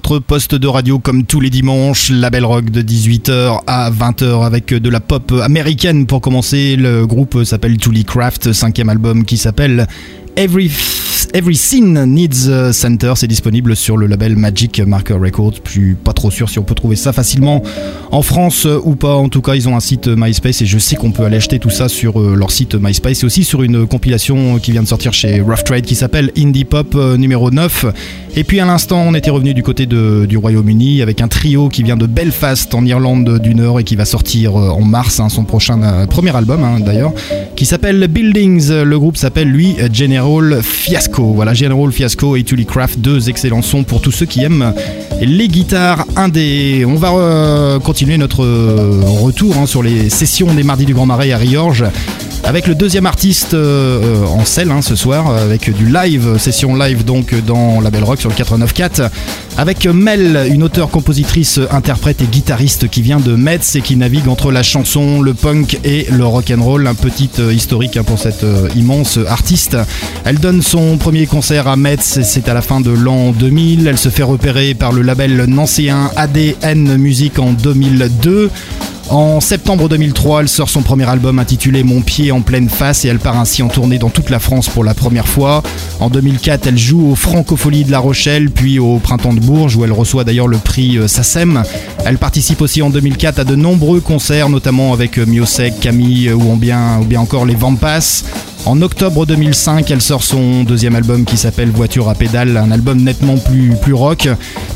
votre de radio comme tous les dimanches. La Belle Rock de 18h à 20h avec de la pop américaine pour commencer. Le groupe s'appelle Tully Craft, cinquième album qui s'appelle Every, Every Scene Needs Center. C'est disponible sur le label Magic Marker Records. Je suis pas trop sûr si on peut trouver ça facilement en France ou pas. En tout cas, ils ont un site MySpace et je sais qu'on peut aller acheter tout ça sur euh, leur site MySpace et aussi sur une compilation qui vient de sortir chez Rough Trade qui s'appelle Indie Pop euh, numéro 9. Et puis à l'instant, on était revenu du côté de- du Royaume-Uni avec un trio qui vient de Belfast en Irlande du Nord et qui va sortir euh, en mars hein, son prochain euh, premier album hein, d'ailleurs qui s'appelle Buildings. Le groupe s'appelle lui General Fiasco. Voilà, General Fiasco et Tully Craft, deux excellents sons pour tous ceux qui aiment les guitares indé. On va euh, continuer notre retour hein, sur les sessions des mardis du Grand Marais à Riorges. Avec le deuxième artiste euh, euh, en selle hein, ce soir, avec du live, session live donc dans la Belle Rock sur le 89.4, avec Mel, une auteure, compositrice, interprète et guitariste qui vient de Metz et qui navigue entre la chanson, le punk et le rock and roll. Un petit euh, historique hein, pour cette immense artiste. Elle donne son premier concert à Metz, c'est à la fin de l'an 2000. Elle se fait repérer par le label nancéen ADN Music en 2002. En septembre 2003, elle sort son premier album intitulé Mon pied en pleine face et elle part ainsi en tournée dans toute la France pour la première fois. En 2004, elle joue aux Francopholies de La Rochelle, puis au Printemps de Bourges où elle reçoit d'ailleurs le prix euh, SACEM. Elle participe aussi en 2004 à de nombreux concerts, notamment avec euh, Miosek, Camille euh, ou bien, ou bien encore les Vampas. En octobre 2005, elle sort son deuxième album qui s'appelle Voiture à pédale, un album nettement plus, plus rock.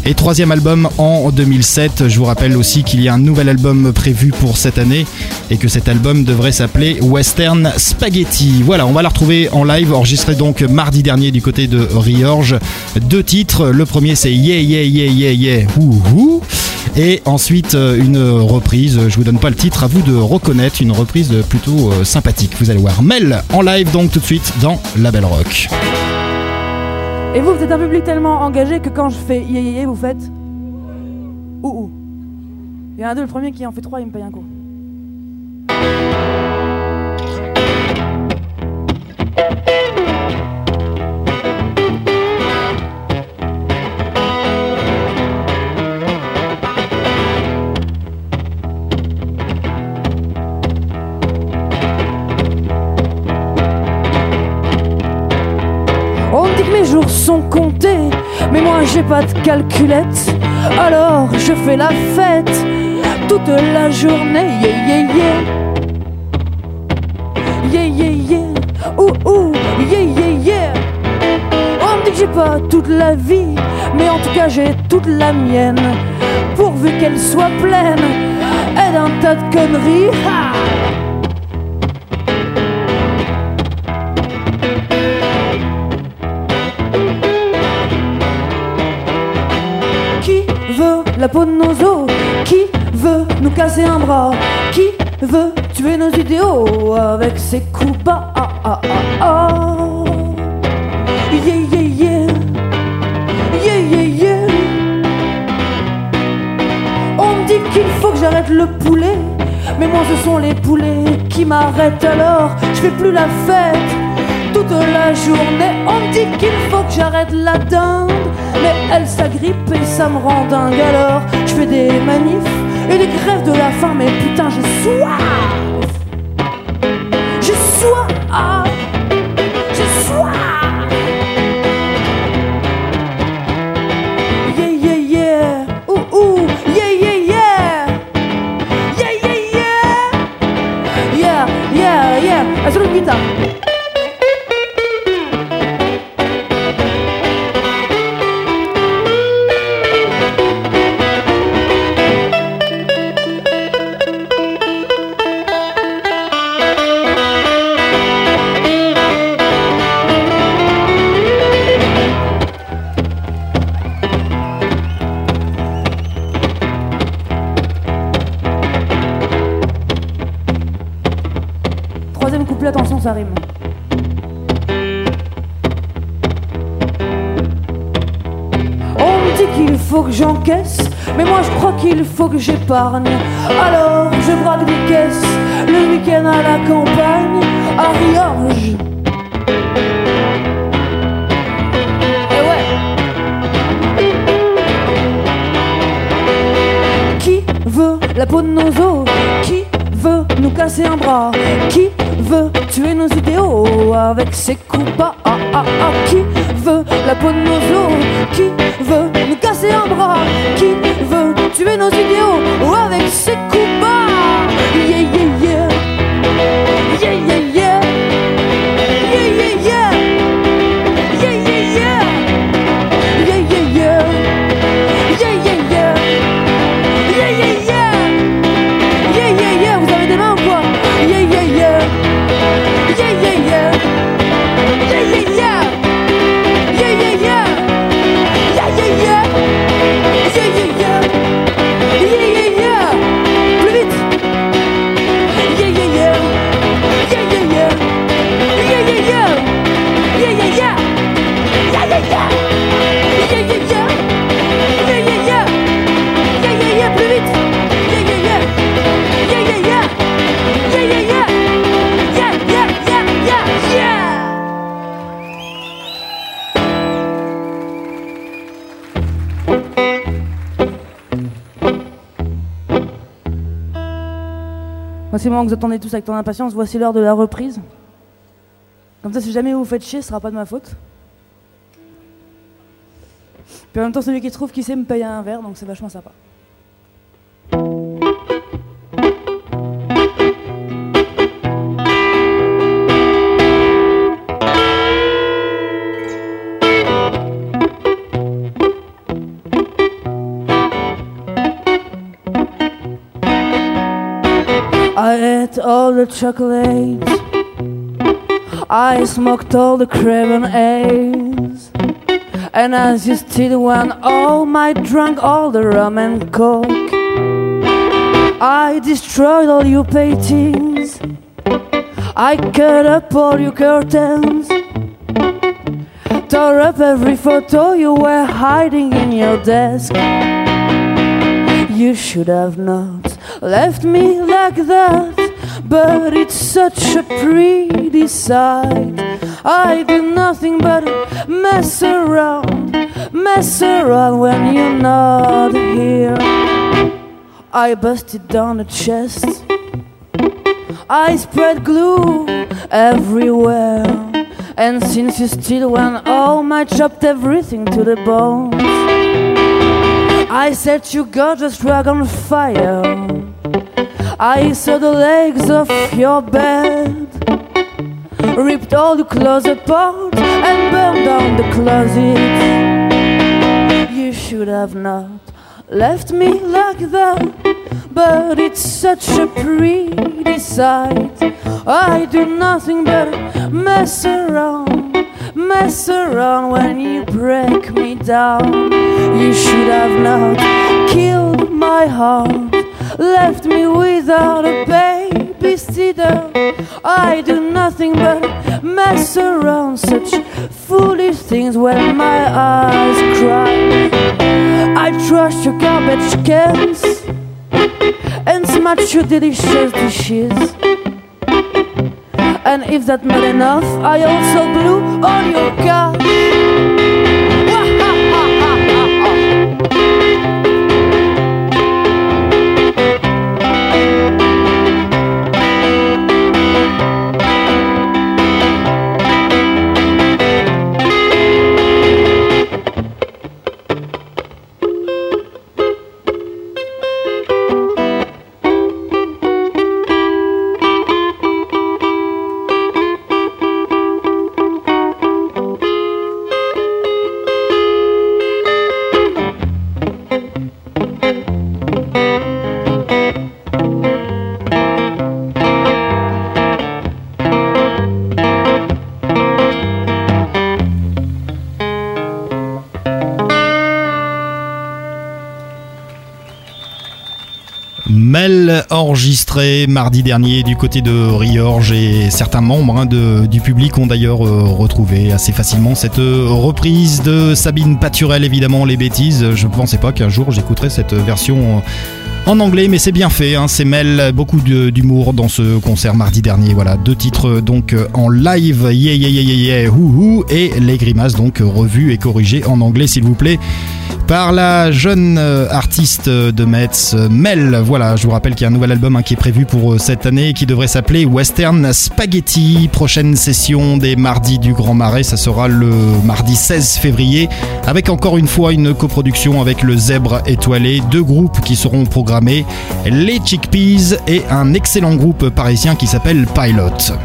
Et troisième album en 2007. Je vous rappelle aussi qu'il y a un nouvel album prévu pour cette année et que cet album devrait s'appeler Western Spaghetti. Voilà, on va la retrouver en live, enregistré donc mardi dernier du côté de Riorges. Deux titres. Le premier c'est Yeah Yeah Yeah Yeah Yeah Ouh Ouh. Et ensuite euh, une reprise, je vous donne pas le titre, à vous de reconnaître, une reprise plutôt euh, sympathique. Vous allez voir Mel en live donc tout de suite dans La Belle Rock. Et vous, vous êtes un public tellement engagé que quand je fais yé yé yé, vous faites ouh ouh. Il y en a deux, le premier qui en fait trois, il me paye un coup. J'ai pas de calculette. Alors je fais la fête toute la journée. Yeah yeah yeah. Yeah yeah yeah. Ouh. Yeah yeah yeah. On me dit que j'ai pas toute la vie, mais en tout cas j'ai toute la mienne. Pourvu qu'elle soit pleine et d'un tas de conneries. La peau de nos os Qui veut nous casser un bras? Qui veut tuer nos idéaux avec ses coups bas? Ah, ah, ah, ah. Yeah, yeah, yeah. Yeah, yeah, yeah. On me dit qu'il faut que j'arrête le poulet Mais moi ce sont les poulets qui m'arrêtent alors Je fais plus la fête la journée On me dit qu'il faut que j'arrête la dinde. Mais elle s'agrippe et ça me rend dingue. Alors Je fais des manifs et des grèves de la faim. Mais putain j'ai soif. J'ai soif faut que j'épargne. Alors je braque des caisses le week-end à la campagne, à Riorges. Et eh ouais. Qui veut la peau de nos os? Qui veut nous casser un bras? Qui veut tuer nos idéaux avec ses coups bas ah, ah, ah. Qui veut la peau de nos os? Qui Voici le moment que vous attendez tous avec ton impatience. Voici l'heure de la reprise. Comme ça, si jamais vous vous faites chier, ce sera pas de ma faute. Puis en même temps, celui qui trouve qui sait me paye un verre, donc c'est vachement sympa. All the chocolates. I smoked all the cream and eggs. And as you still want all my drunk, all the rum and coke. I destroyed all your paintings. I cut up all your curtains. Tore up every photo you were hiding in your desk. You should have not left me like that, but it's such a pretty sight. I do nothing but mess around, mess around when you're not here. I busted down the chest, I spread glue everywhere. And since you still went home, I chopped everything to the bones. I set your gorgeous rug on fire. I saw the legs of your bed, ripped all the clothes apart, and burned down the closet. You should have not left me like that, but it's such a pretty sight. I do nothing but mess around, mess around when you break me down. You should have not killed my heart, left me without a babysitter. I do nothing but mess around such foolish things when my eyes cry. I trash your garbage cans and smash your delicious dishes. And if that's not enough, I also blew all your car. Mardi dernier du côté de Riorge et certains membres hein, du public ont d'ailleurs euh, retrouvé assez facilement cette euh, reprise de Sabine Paturel évidemment les bêtises. Je ne pensais pas qu'un jour j'écouterais cette version euh, en anglais mais c'est bien fait, hein. c'est Mel, beaucoup d'humour dans ce concert mardi dernier. Voilà, deux titres donc en live, yeah yeah yeah yeah yeah, et les grimaces donc revues et corrigées en anglais s'il vous plaît. Par la jeune euh, artiste de Metz, euh, Mel. Voilà, je vous rappelle qu'il y a un nouvel album hein, qui est prévu pour euh, cette année qui devrait s'appeler Western Spaghetti. Prochaine session des mardis du Grand Marais, ça sera le mardi 16 février, avec encore une fois une coproduction avec le Zèbre étoilé. Deux groupes qui seront programmés, les Chickpeas et un excellent groupe parisien qui s'appelle Pilot.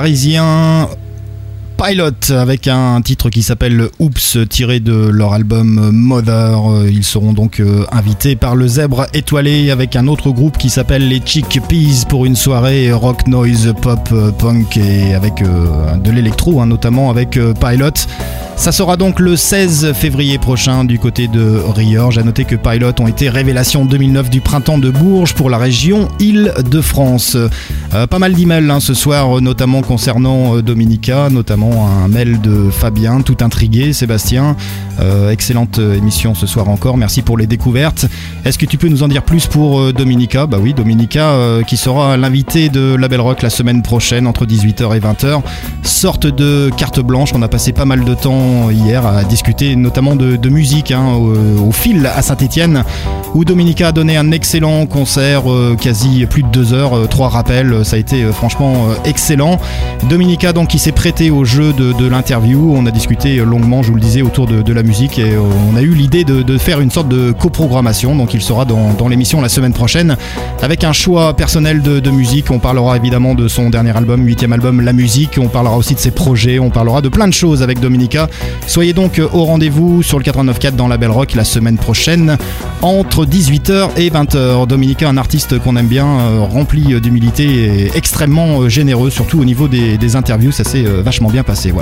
Parisien Pilot avec un titre qui s'appelle Oops tiré de leur album Mother. Ils seront donc euh, invités par le Zèbre étoilé avec un autre groupe qui s'appelle les Chickpeas pour une soirée rock noise pop euh, punk et avec euh, de l'électro hein, notamment avec Pilot. Ça sera donc le 16 février prochain du côté de Riorge. À noter que Pilot ont été révélation 2009 du printemps de Bourges pour la région Île-de-France. Euh, pas mal d'emails hein, ce soir, euh, notamment concernant euh, Dominica, notamment un mail de Fabien, tout intrigué. Sébastien, excellente émission ce soir encore. Merci pour les découvertes. Est-ce que tu peux nous en dire plus pour Dominica? Bah oui, Dominica qui sera l'invité de la Belle Rock la semaine prochaine entre 18h et 20h. Sorte de carte blanche. On a passé pas mal de temps hier à discuter notamment de, musique hein, au, fil à Saint-Etienne où Dominica a donné un excellent concert, euh, quasi plus de deux heures, euh, trois rappels, ça a été euh, franchement excellent. Dominica donc qui s'est prêté au jeu de, l'interview, on a discuté longuement, je vous le disais, autour de, la musique et on a eu l'idée de, faire une sorte de coprogrammation, donc il sera dans, dans l'émission la semaine prochaine avec un choix personnel de musique. On parlera évidemment de son dernier album, huitième album, La Musique, on parlera aussi de ses projets, on parlera de plein de choses avec Dominica. Soyez donc euh, au rendez-vous sur le 89.4 dans la Belle Rock la semaine prochaine entre 18h et 20h. Dominica, un artiste qu'on aime bien, euh, rempli d'humilité et extrêmement euh, généreux, surtout au niveau des, des interviews, ça s'est euh, vachement bien passé.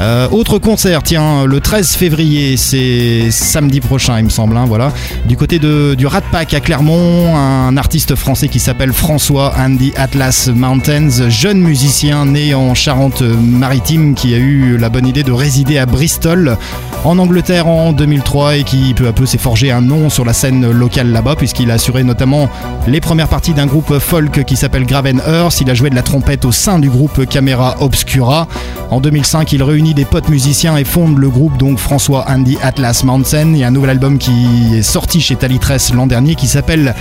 Euh, autre concert, tiens, le 13 février, c'est samedi prochain, il me semble, hein, voilà. Du côté de, du Rat Pack à Clermont, un artiste français qui s'appelle François Andy Atlas Mountains, jeune musicien né en Charente-Maritime qui a eu la bonne idée de résider à Bristol, en Angleterre en 2003 et qui peu à peu s'est forgé un nom sur la scène locale là-bas, puisqu'il a assuré notamment les premières parties d'un groupe folk qui s'appelle Graven Earth. Il a joué de la trompette au sein du groupe Camera Obscura. En 2005, il réunit des potes musiciens et fonde le groupe donc François Andy Atlas Mountain. Il un nouvel album qui est sorti chez Talitress l'an dernier qui s'appelle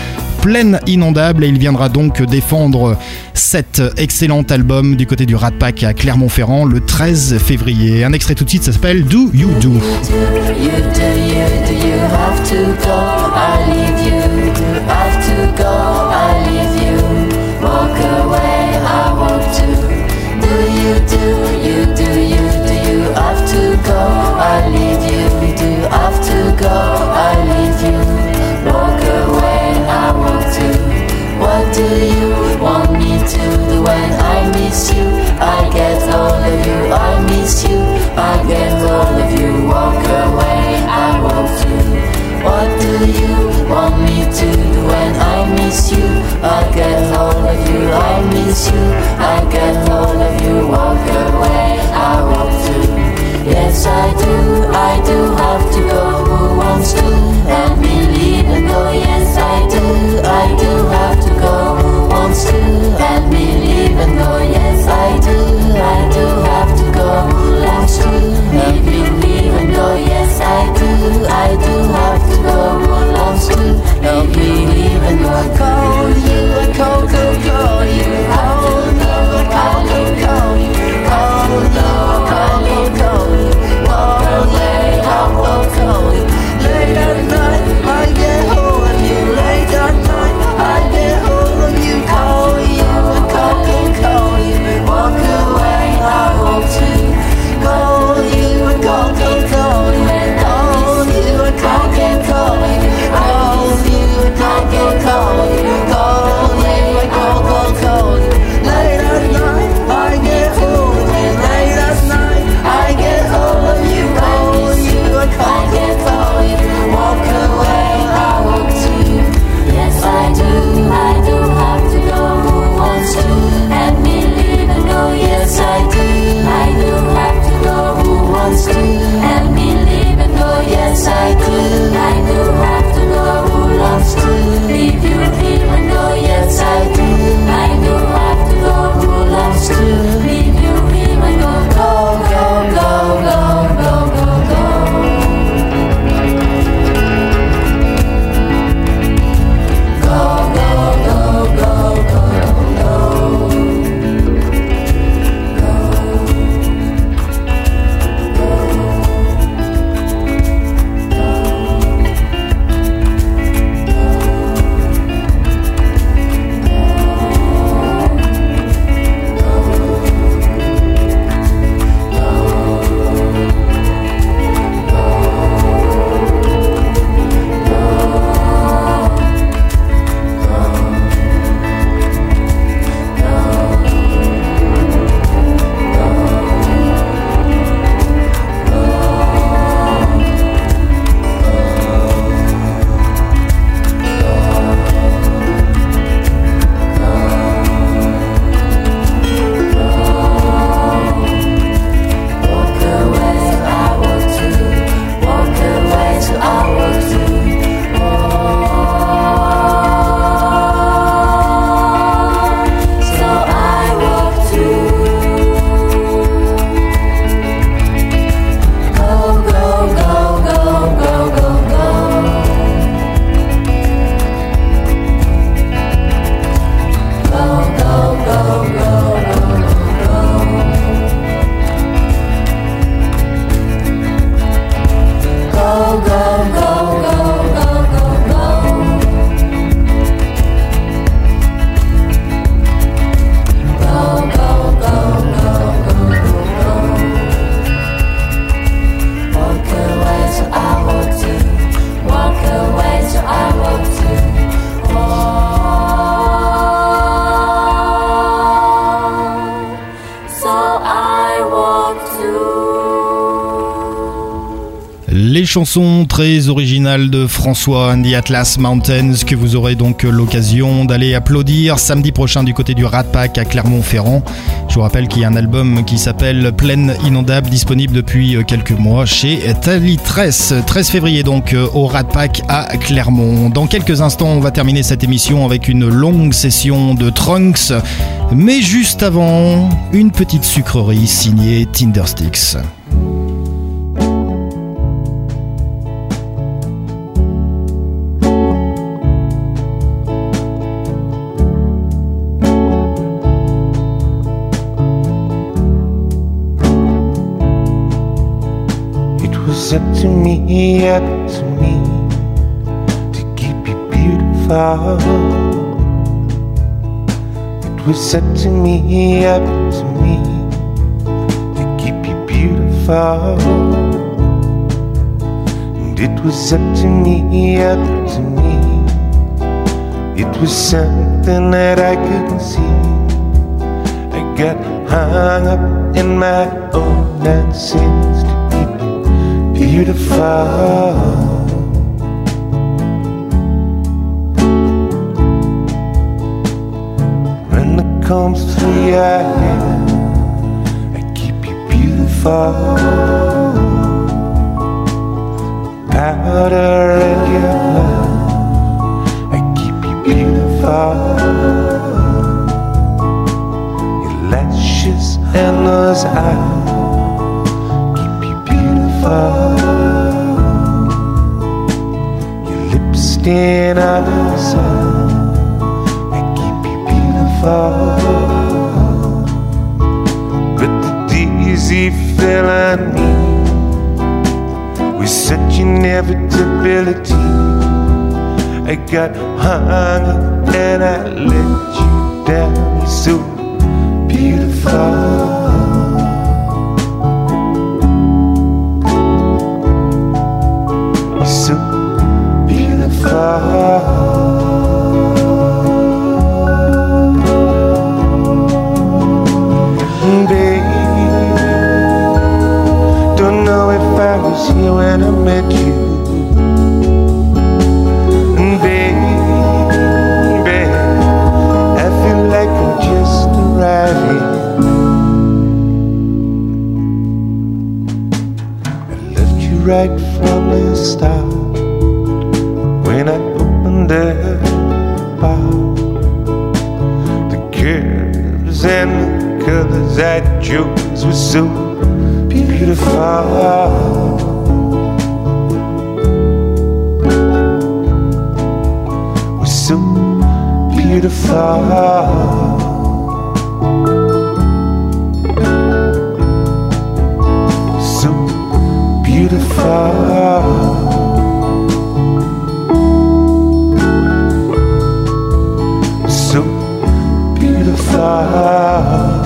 Plaine Inondable et il viendra donc défendre cet excellent album du côté du Rat Pack à Clermont-Ferrand le 13 février. Un extrait tout de suite, ça s'appelle Do You Do. You, I get all of you, walk away, I walk too. Yes, I do, I do have to go. Wants to let me leave and go? Yes, I do, I do have to go. Wants to let me leave and go? Yes, I do, I do have to go. Wants to let me leave and go? Yes, I do, I do have to go. Wants to let me leave and go? I call you, I call, call, call you. Chanson très originale de François and the Atlas Mountains que vous aurez donc l'occasion d'aller applaudir samedi prochain du côté du Rat Pack à Clermont-Ferrand. Je vous rappelle qu'il y a un album qui s'appelle Plaine inondable disponible depuis quelques mois chez Talitress. 13 février donc au Rat Pack à Clermont. Dans quelques instants, on va terminer cette émission avec une longue session de Trunks. Mais juste avant, une petite sucrerie signée Tindersticks. To me, up to me to keep you beautiful. It was up to me, up to me to keep you beautiful. And it was up to me, up to me. It was something that I couldn't see. I got hung up in my own nonsense beautiful. When it comes your hair, I keep you beautiful. Powder in your blood, I keep you beautiful. Your lashes and those eyes keep you beautiful. Lipstick on the side beautiful. But the daisy fell on me with such inevitability. I got hung up and I let you down. You're so beautiful. Babe. Don't know if I was here when I met you. Baby, I feel like I'm just arriving. I left you right from the start I chose were so beautiful. Were so beautiful. So beautiful. So beautiful.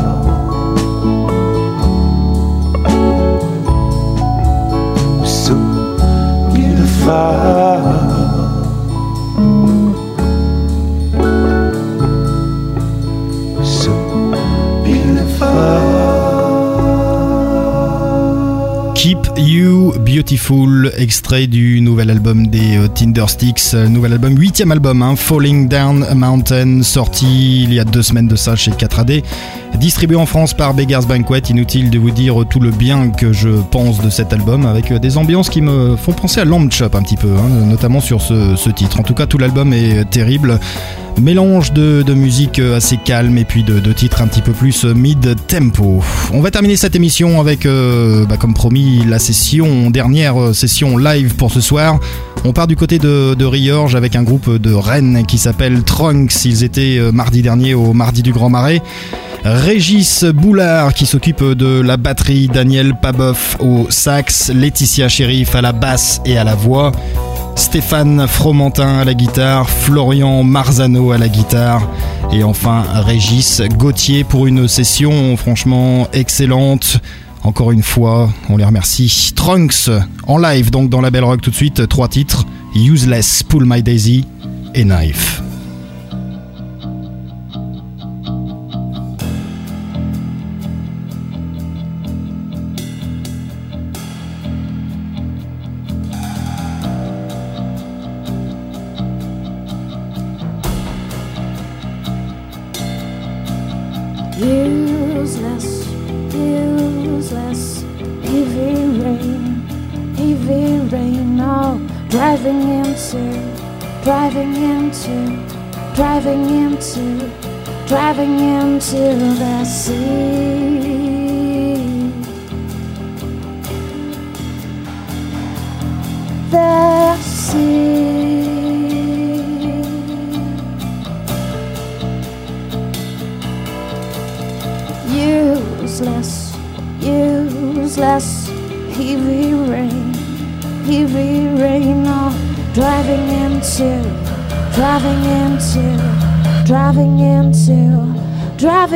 Keep You Beautiful, extrait du nouvel album des euh, Tindersticks, euh, nouvel album, huitième album, hein, Falling Down a Mountain, sorti il y a deux semaines de ça chez 4AD, distribué en France par Beggars Banquet. Inutile de vous dire tout le bien que je pense de cet album, avec euh, des ambiances qui me font penser à Lamb Chop un petit peu, hein, notamment sur ce, titre. En tout cas, tout l'album est terrible. Mélange de, musique assez calme et puis de, titres un petit peu plus mid-tempo. On va terminer cette émission avec, euh, bah, comme promis, la session, dernière session live pour ce soir. On part du côté de, de Riorge avec un groupe de Rennes qui s'appelle Trunks. Ils étaient euh, mardi dernier au Mardi du Grand Marais. Régis Boulard qui s'occupe de la batterie, Daniel Paboff au sax, Laetitia Sheriff à la basse et à la voix, Stéphane Fromentin à la guitare, Florian Marzano à la guitare et enfin Régis Gauthier pour une session franchement excellente. Encore une fois, on les remercie. Trunks en live donc dans la Belle Rock tout de suite, trois titres Useless, Pull My Daisy et Knife.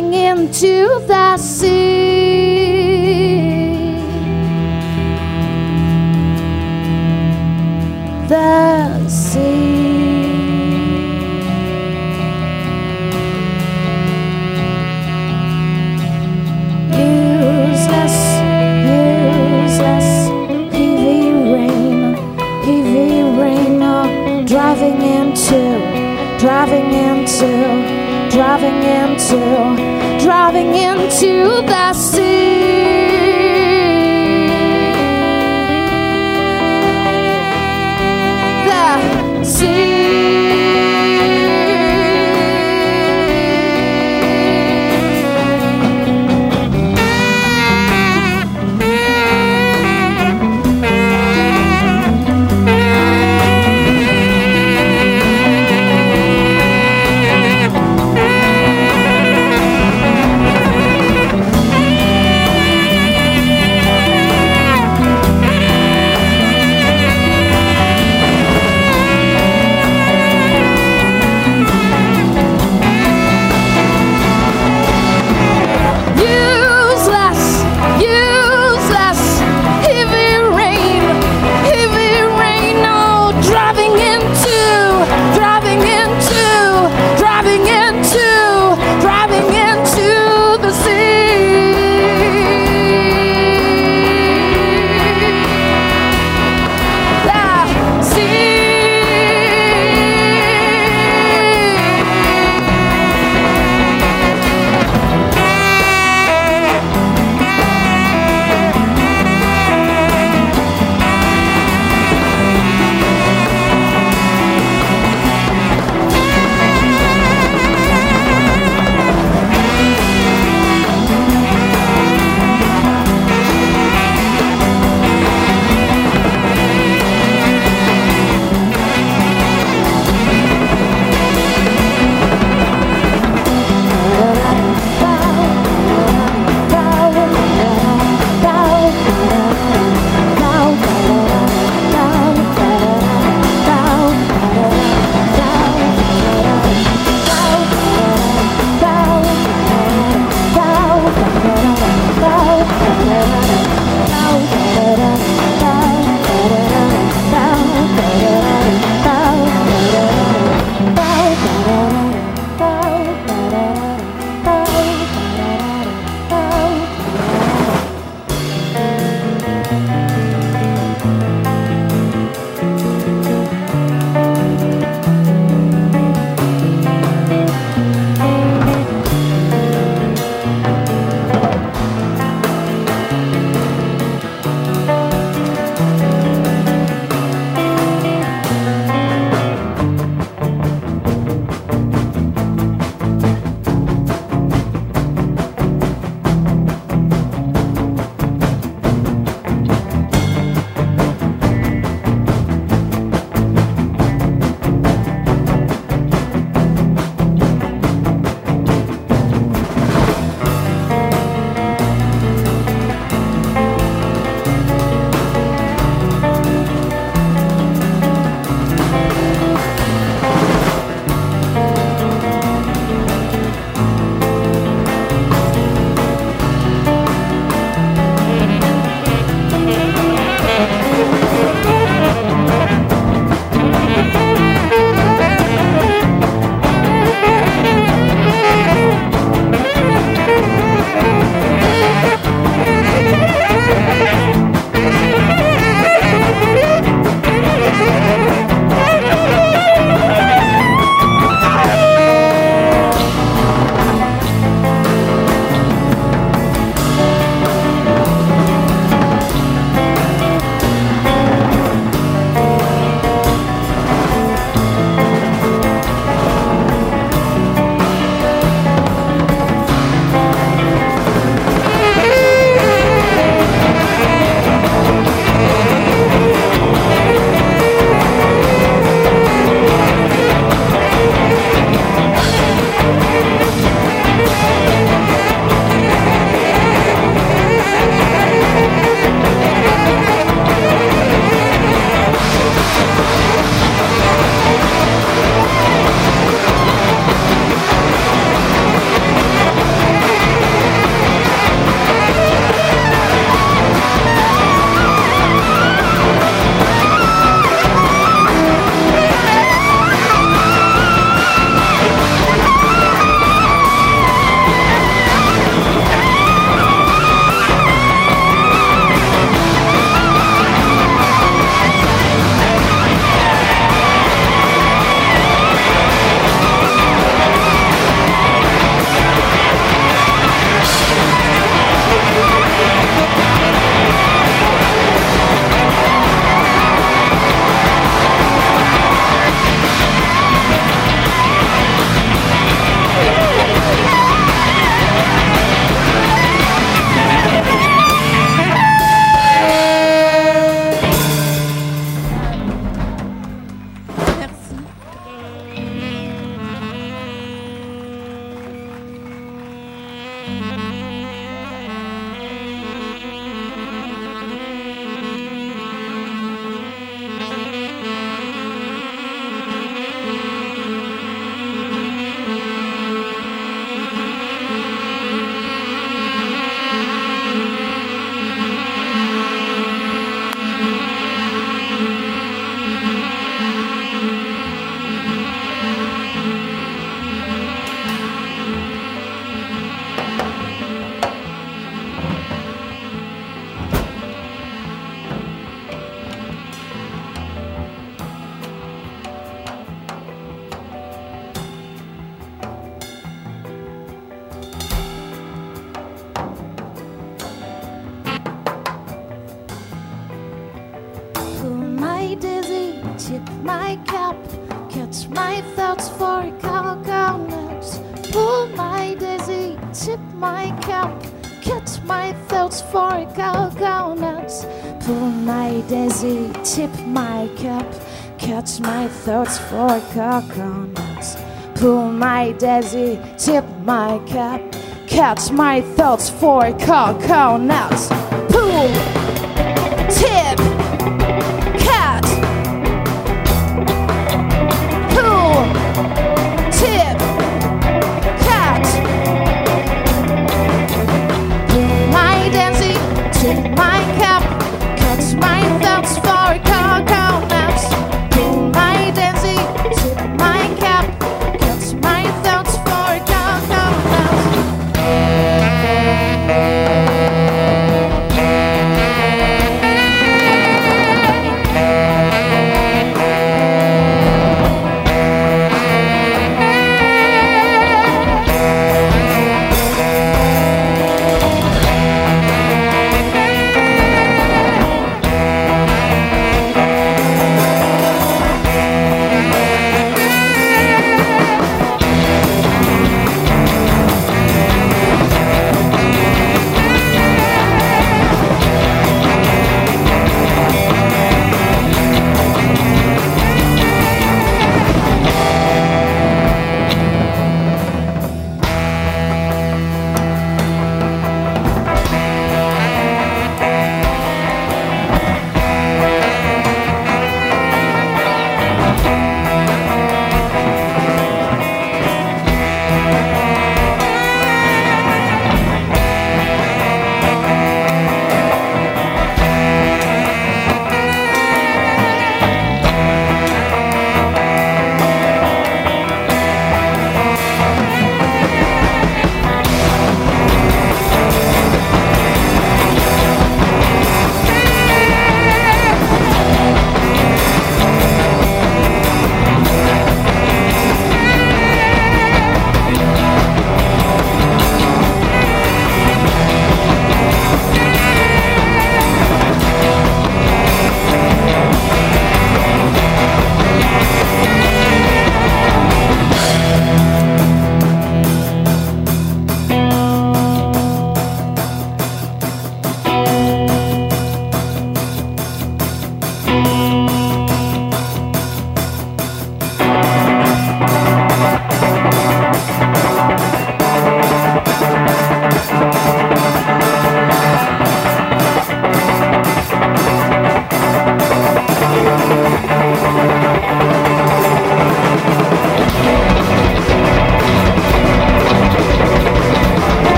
Into, into the sea. The sea. Useless, useless, heavy rain, heavy rain, oh, driving into, driving into, driving into, driving into the sea.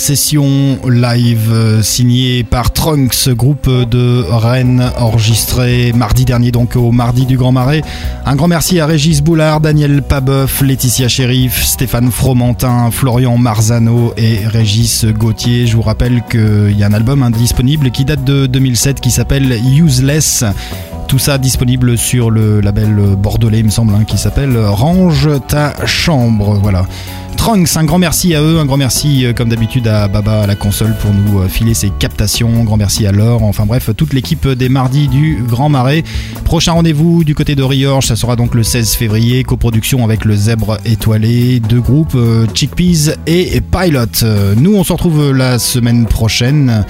Session live euh, signée par Trunks, groupe de Rennes, enregistré mardi dernier, donc au mardi du Grand Marais. Un grand merci à Régis Boulard, Daniel Pabeuf, Laetitia Sheriff, Stéphane Fromentin, Florian Marzano et Régis Gauthier. Je vous rappelle qu'il y a un album hein, disponible qui date de 2007 qui s'appelle Useless. Tout ça disponible sur le label bordelais, il me semble, hein, qui s'appelle Range ta chambre. Voilà. Trunks, un grand merci à eux, un grand merci euh, comme d'habitude à Baba à la console pour nous euh, filer ses captations, un grand merci à Laure, enfin bref, toute l'équipe des mardis du Grand Marais. Prochain rendez-vous du côté de Riorge, ça sera donc le 16 février, coproduction avec le Zèbre étoilé, deux groupes, euh, Chickpeas et Pilot. Nous on se retrouve la semaine prochaine.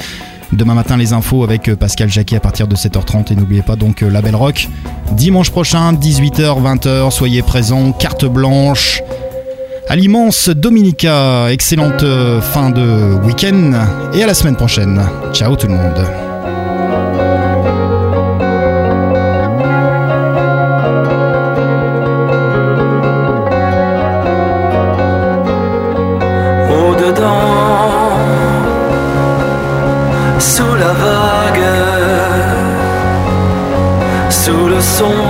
Demain matin, les infos avec Pascal Jacquet à partir de 7h30. Et n'oubliez pas donc la Belle Rock. Dimanche prochain, 18h, 20h. Soyez présents. Carte blanche. À l'immense Dominica. Excellente euh, fin de week-end. Et à la semaine prochaine. Ciao tout le monde. Sous la vague, sous le son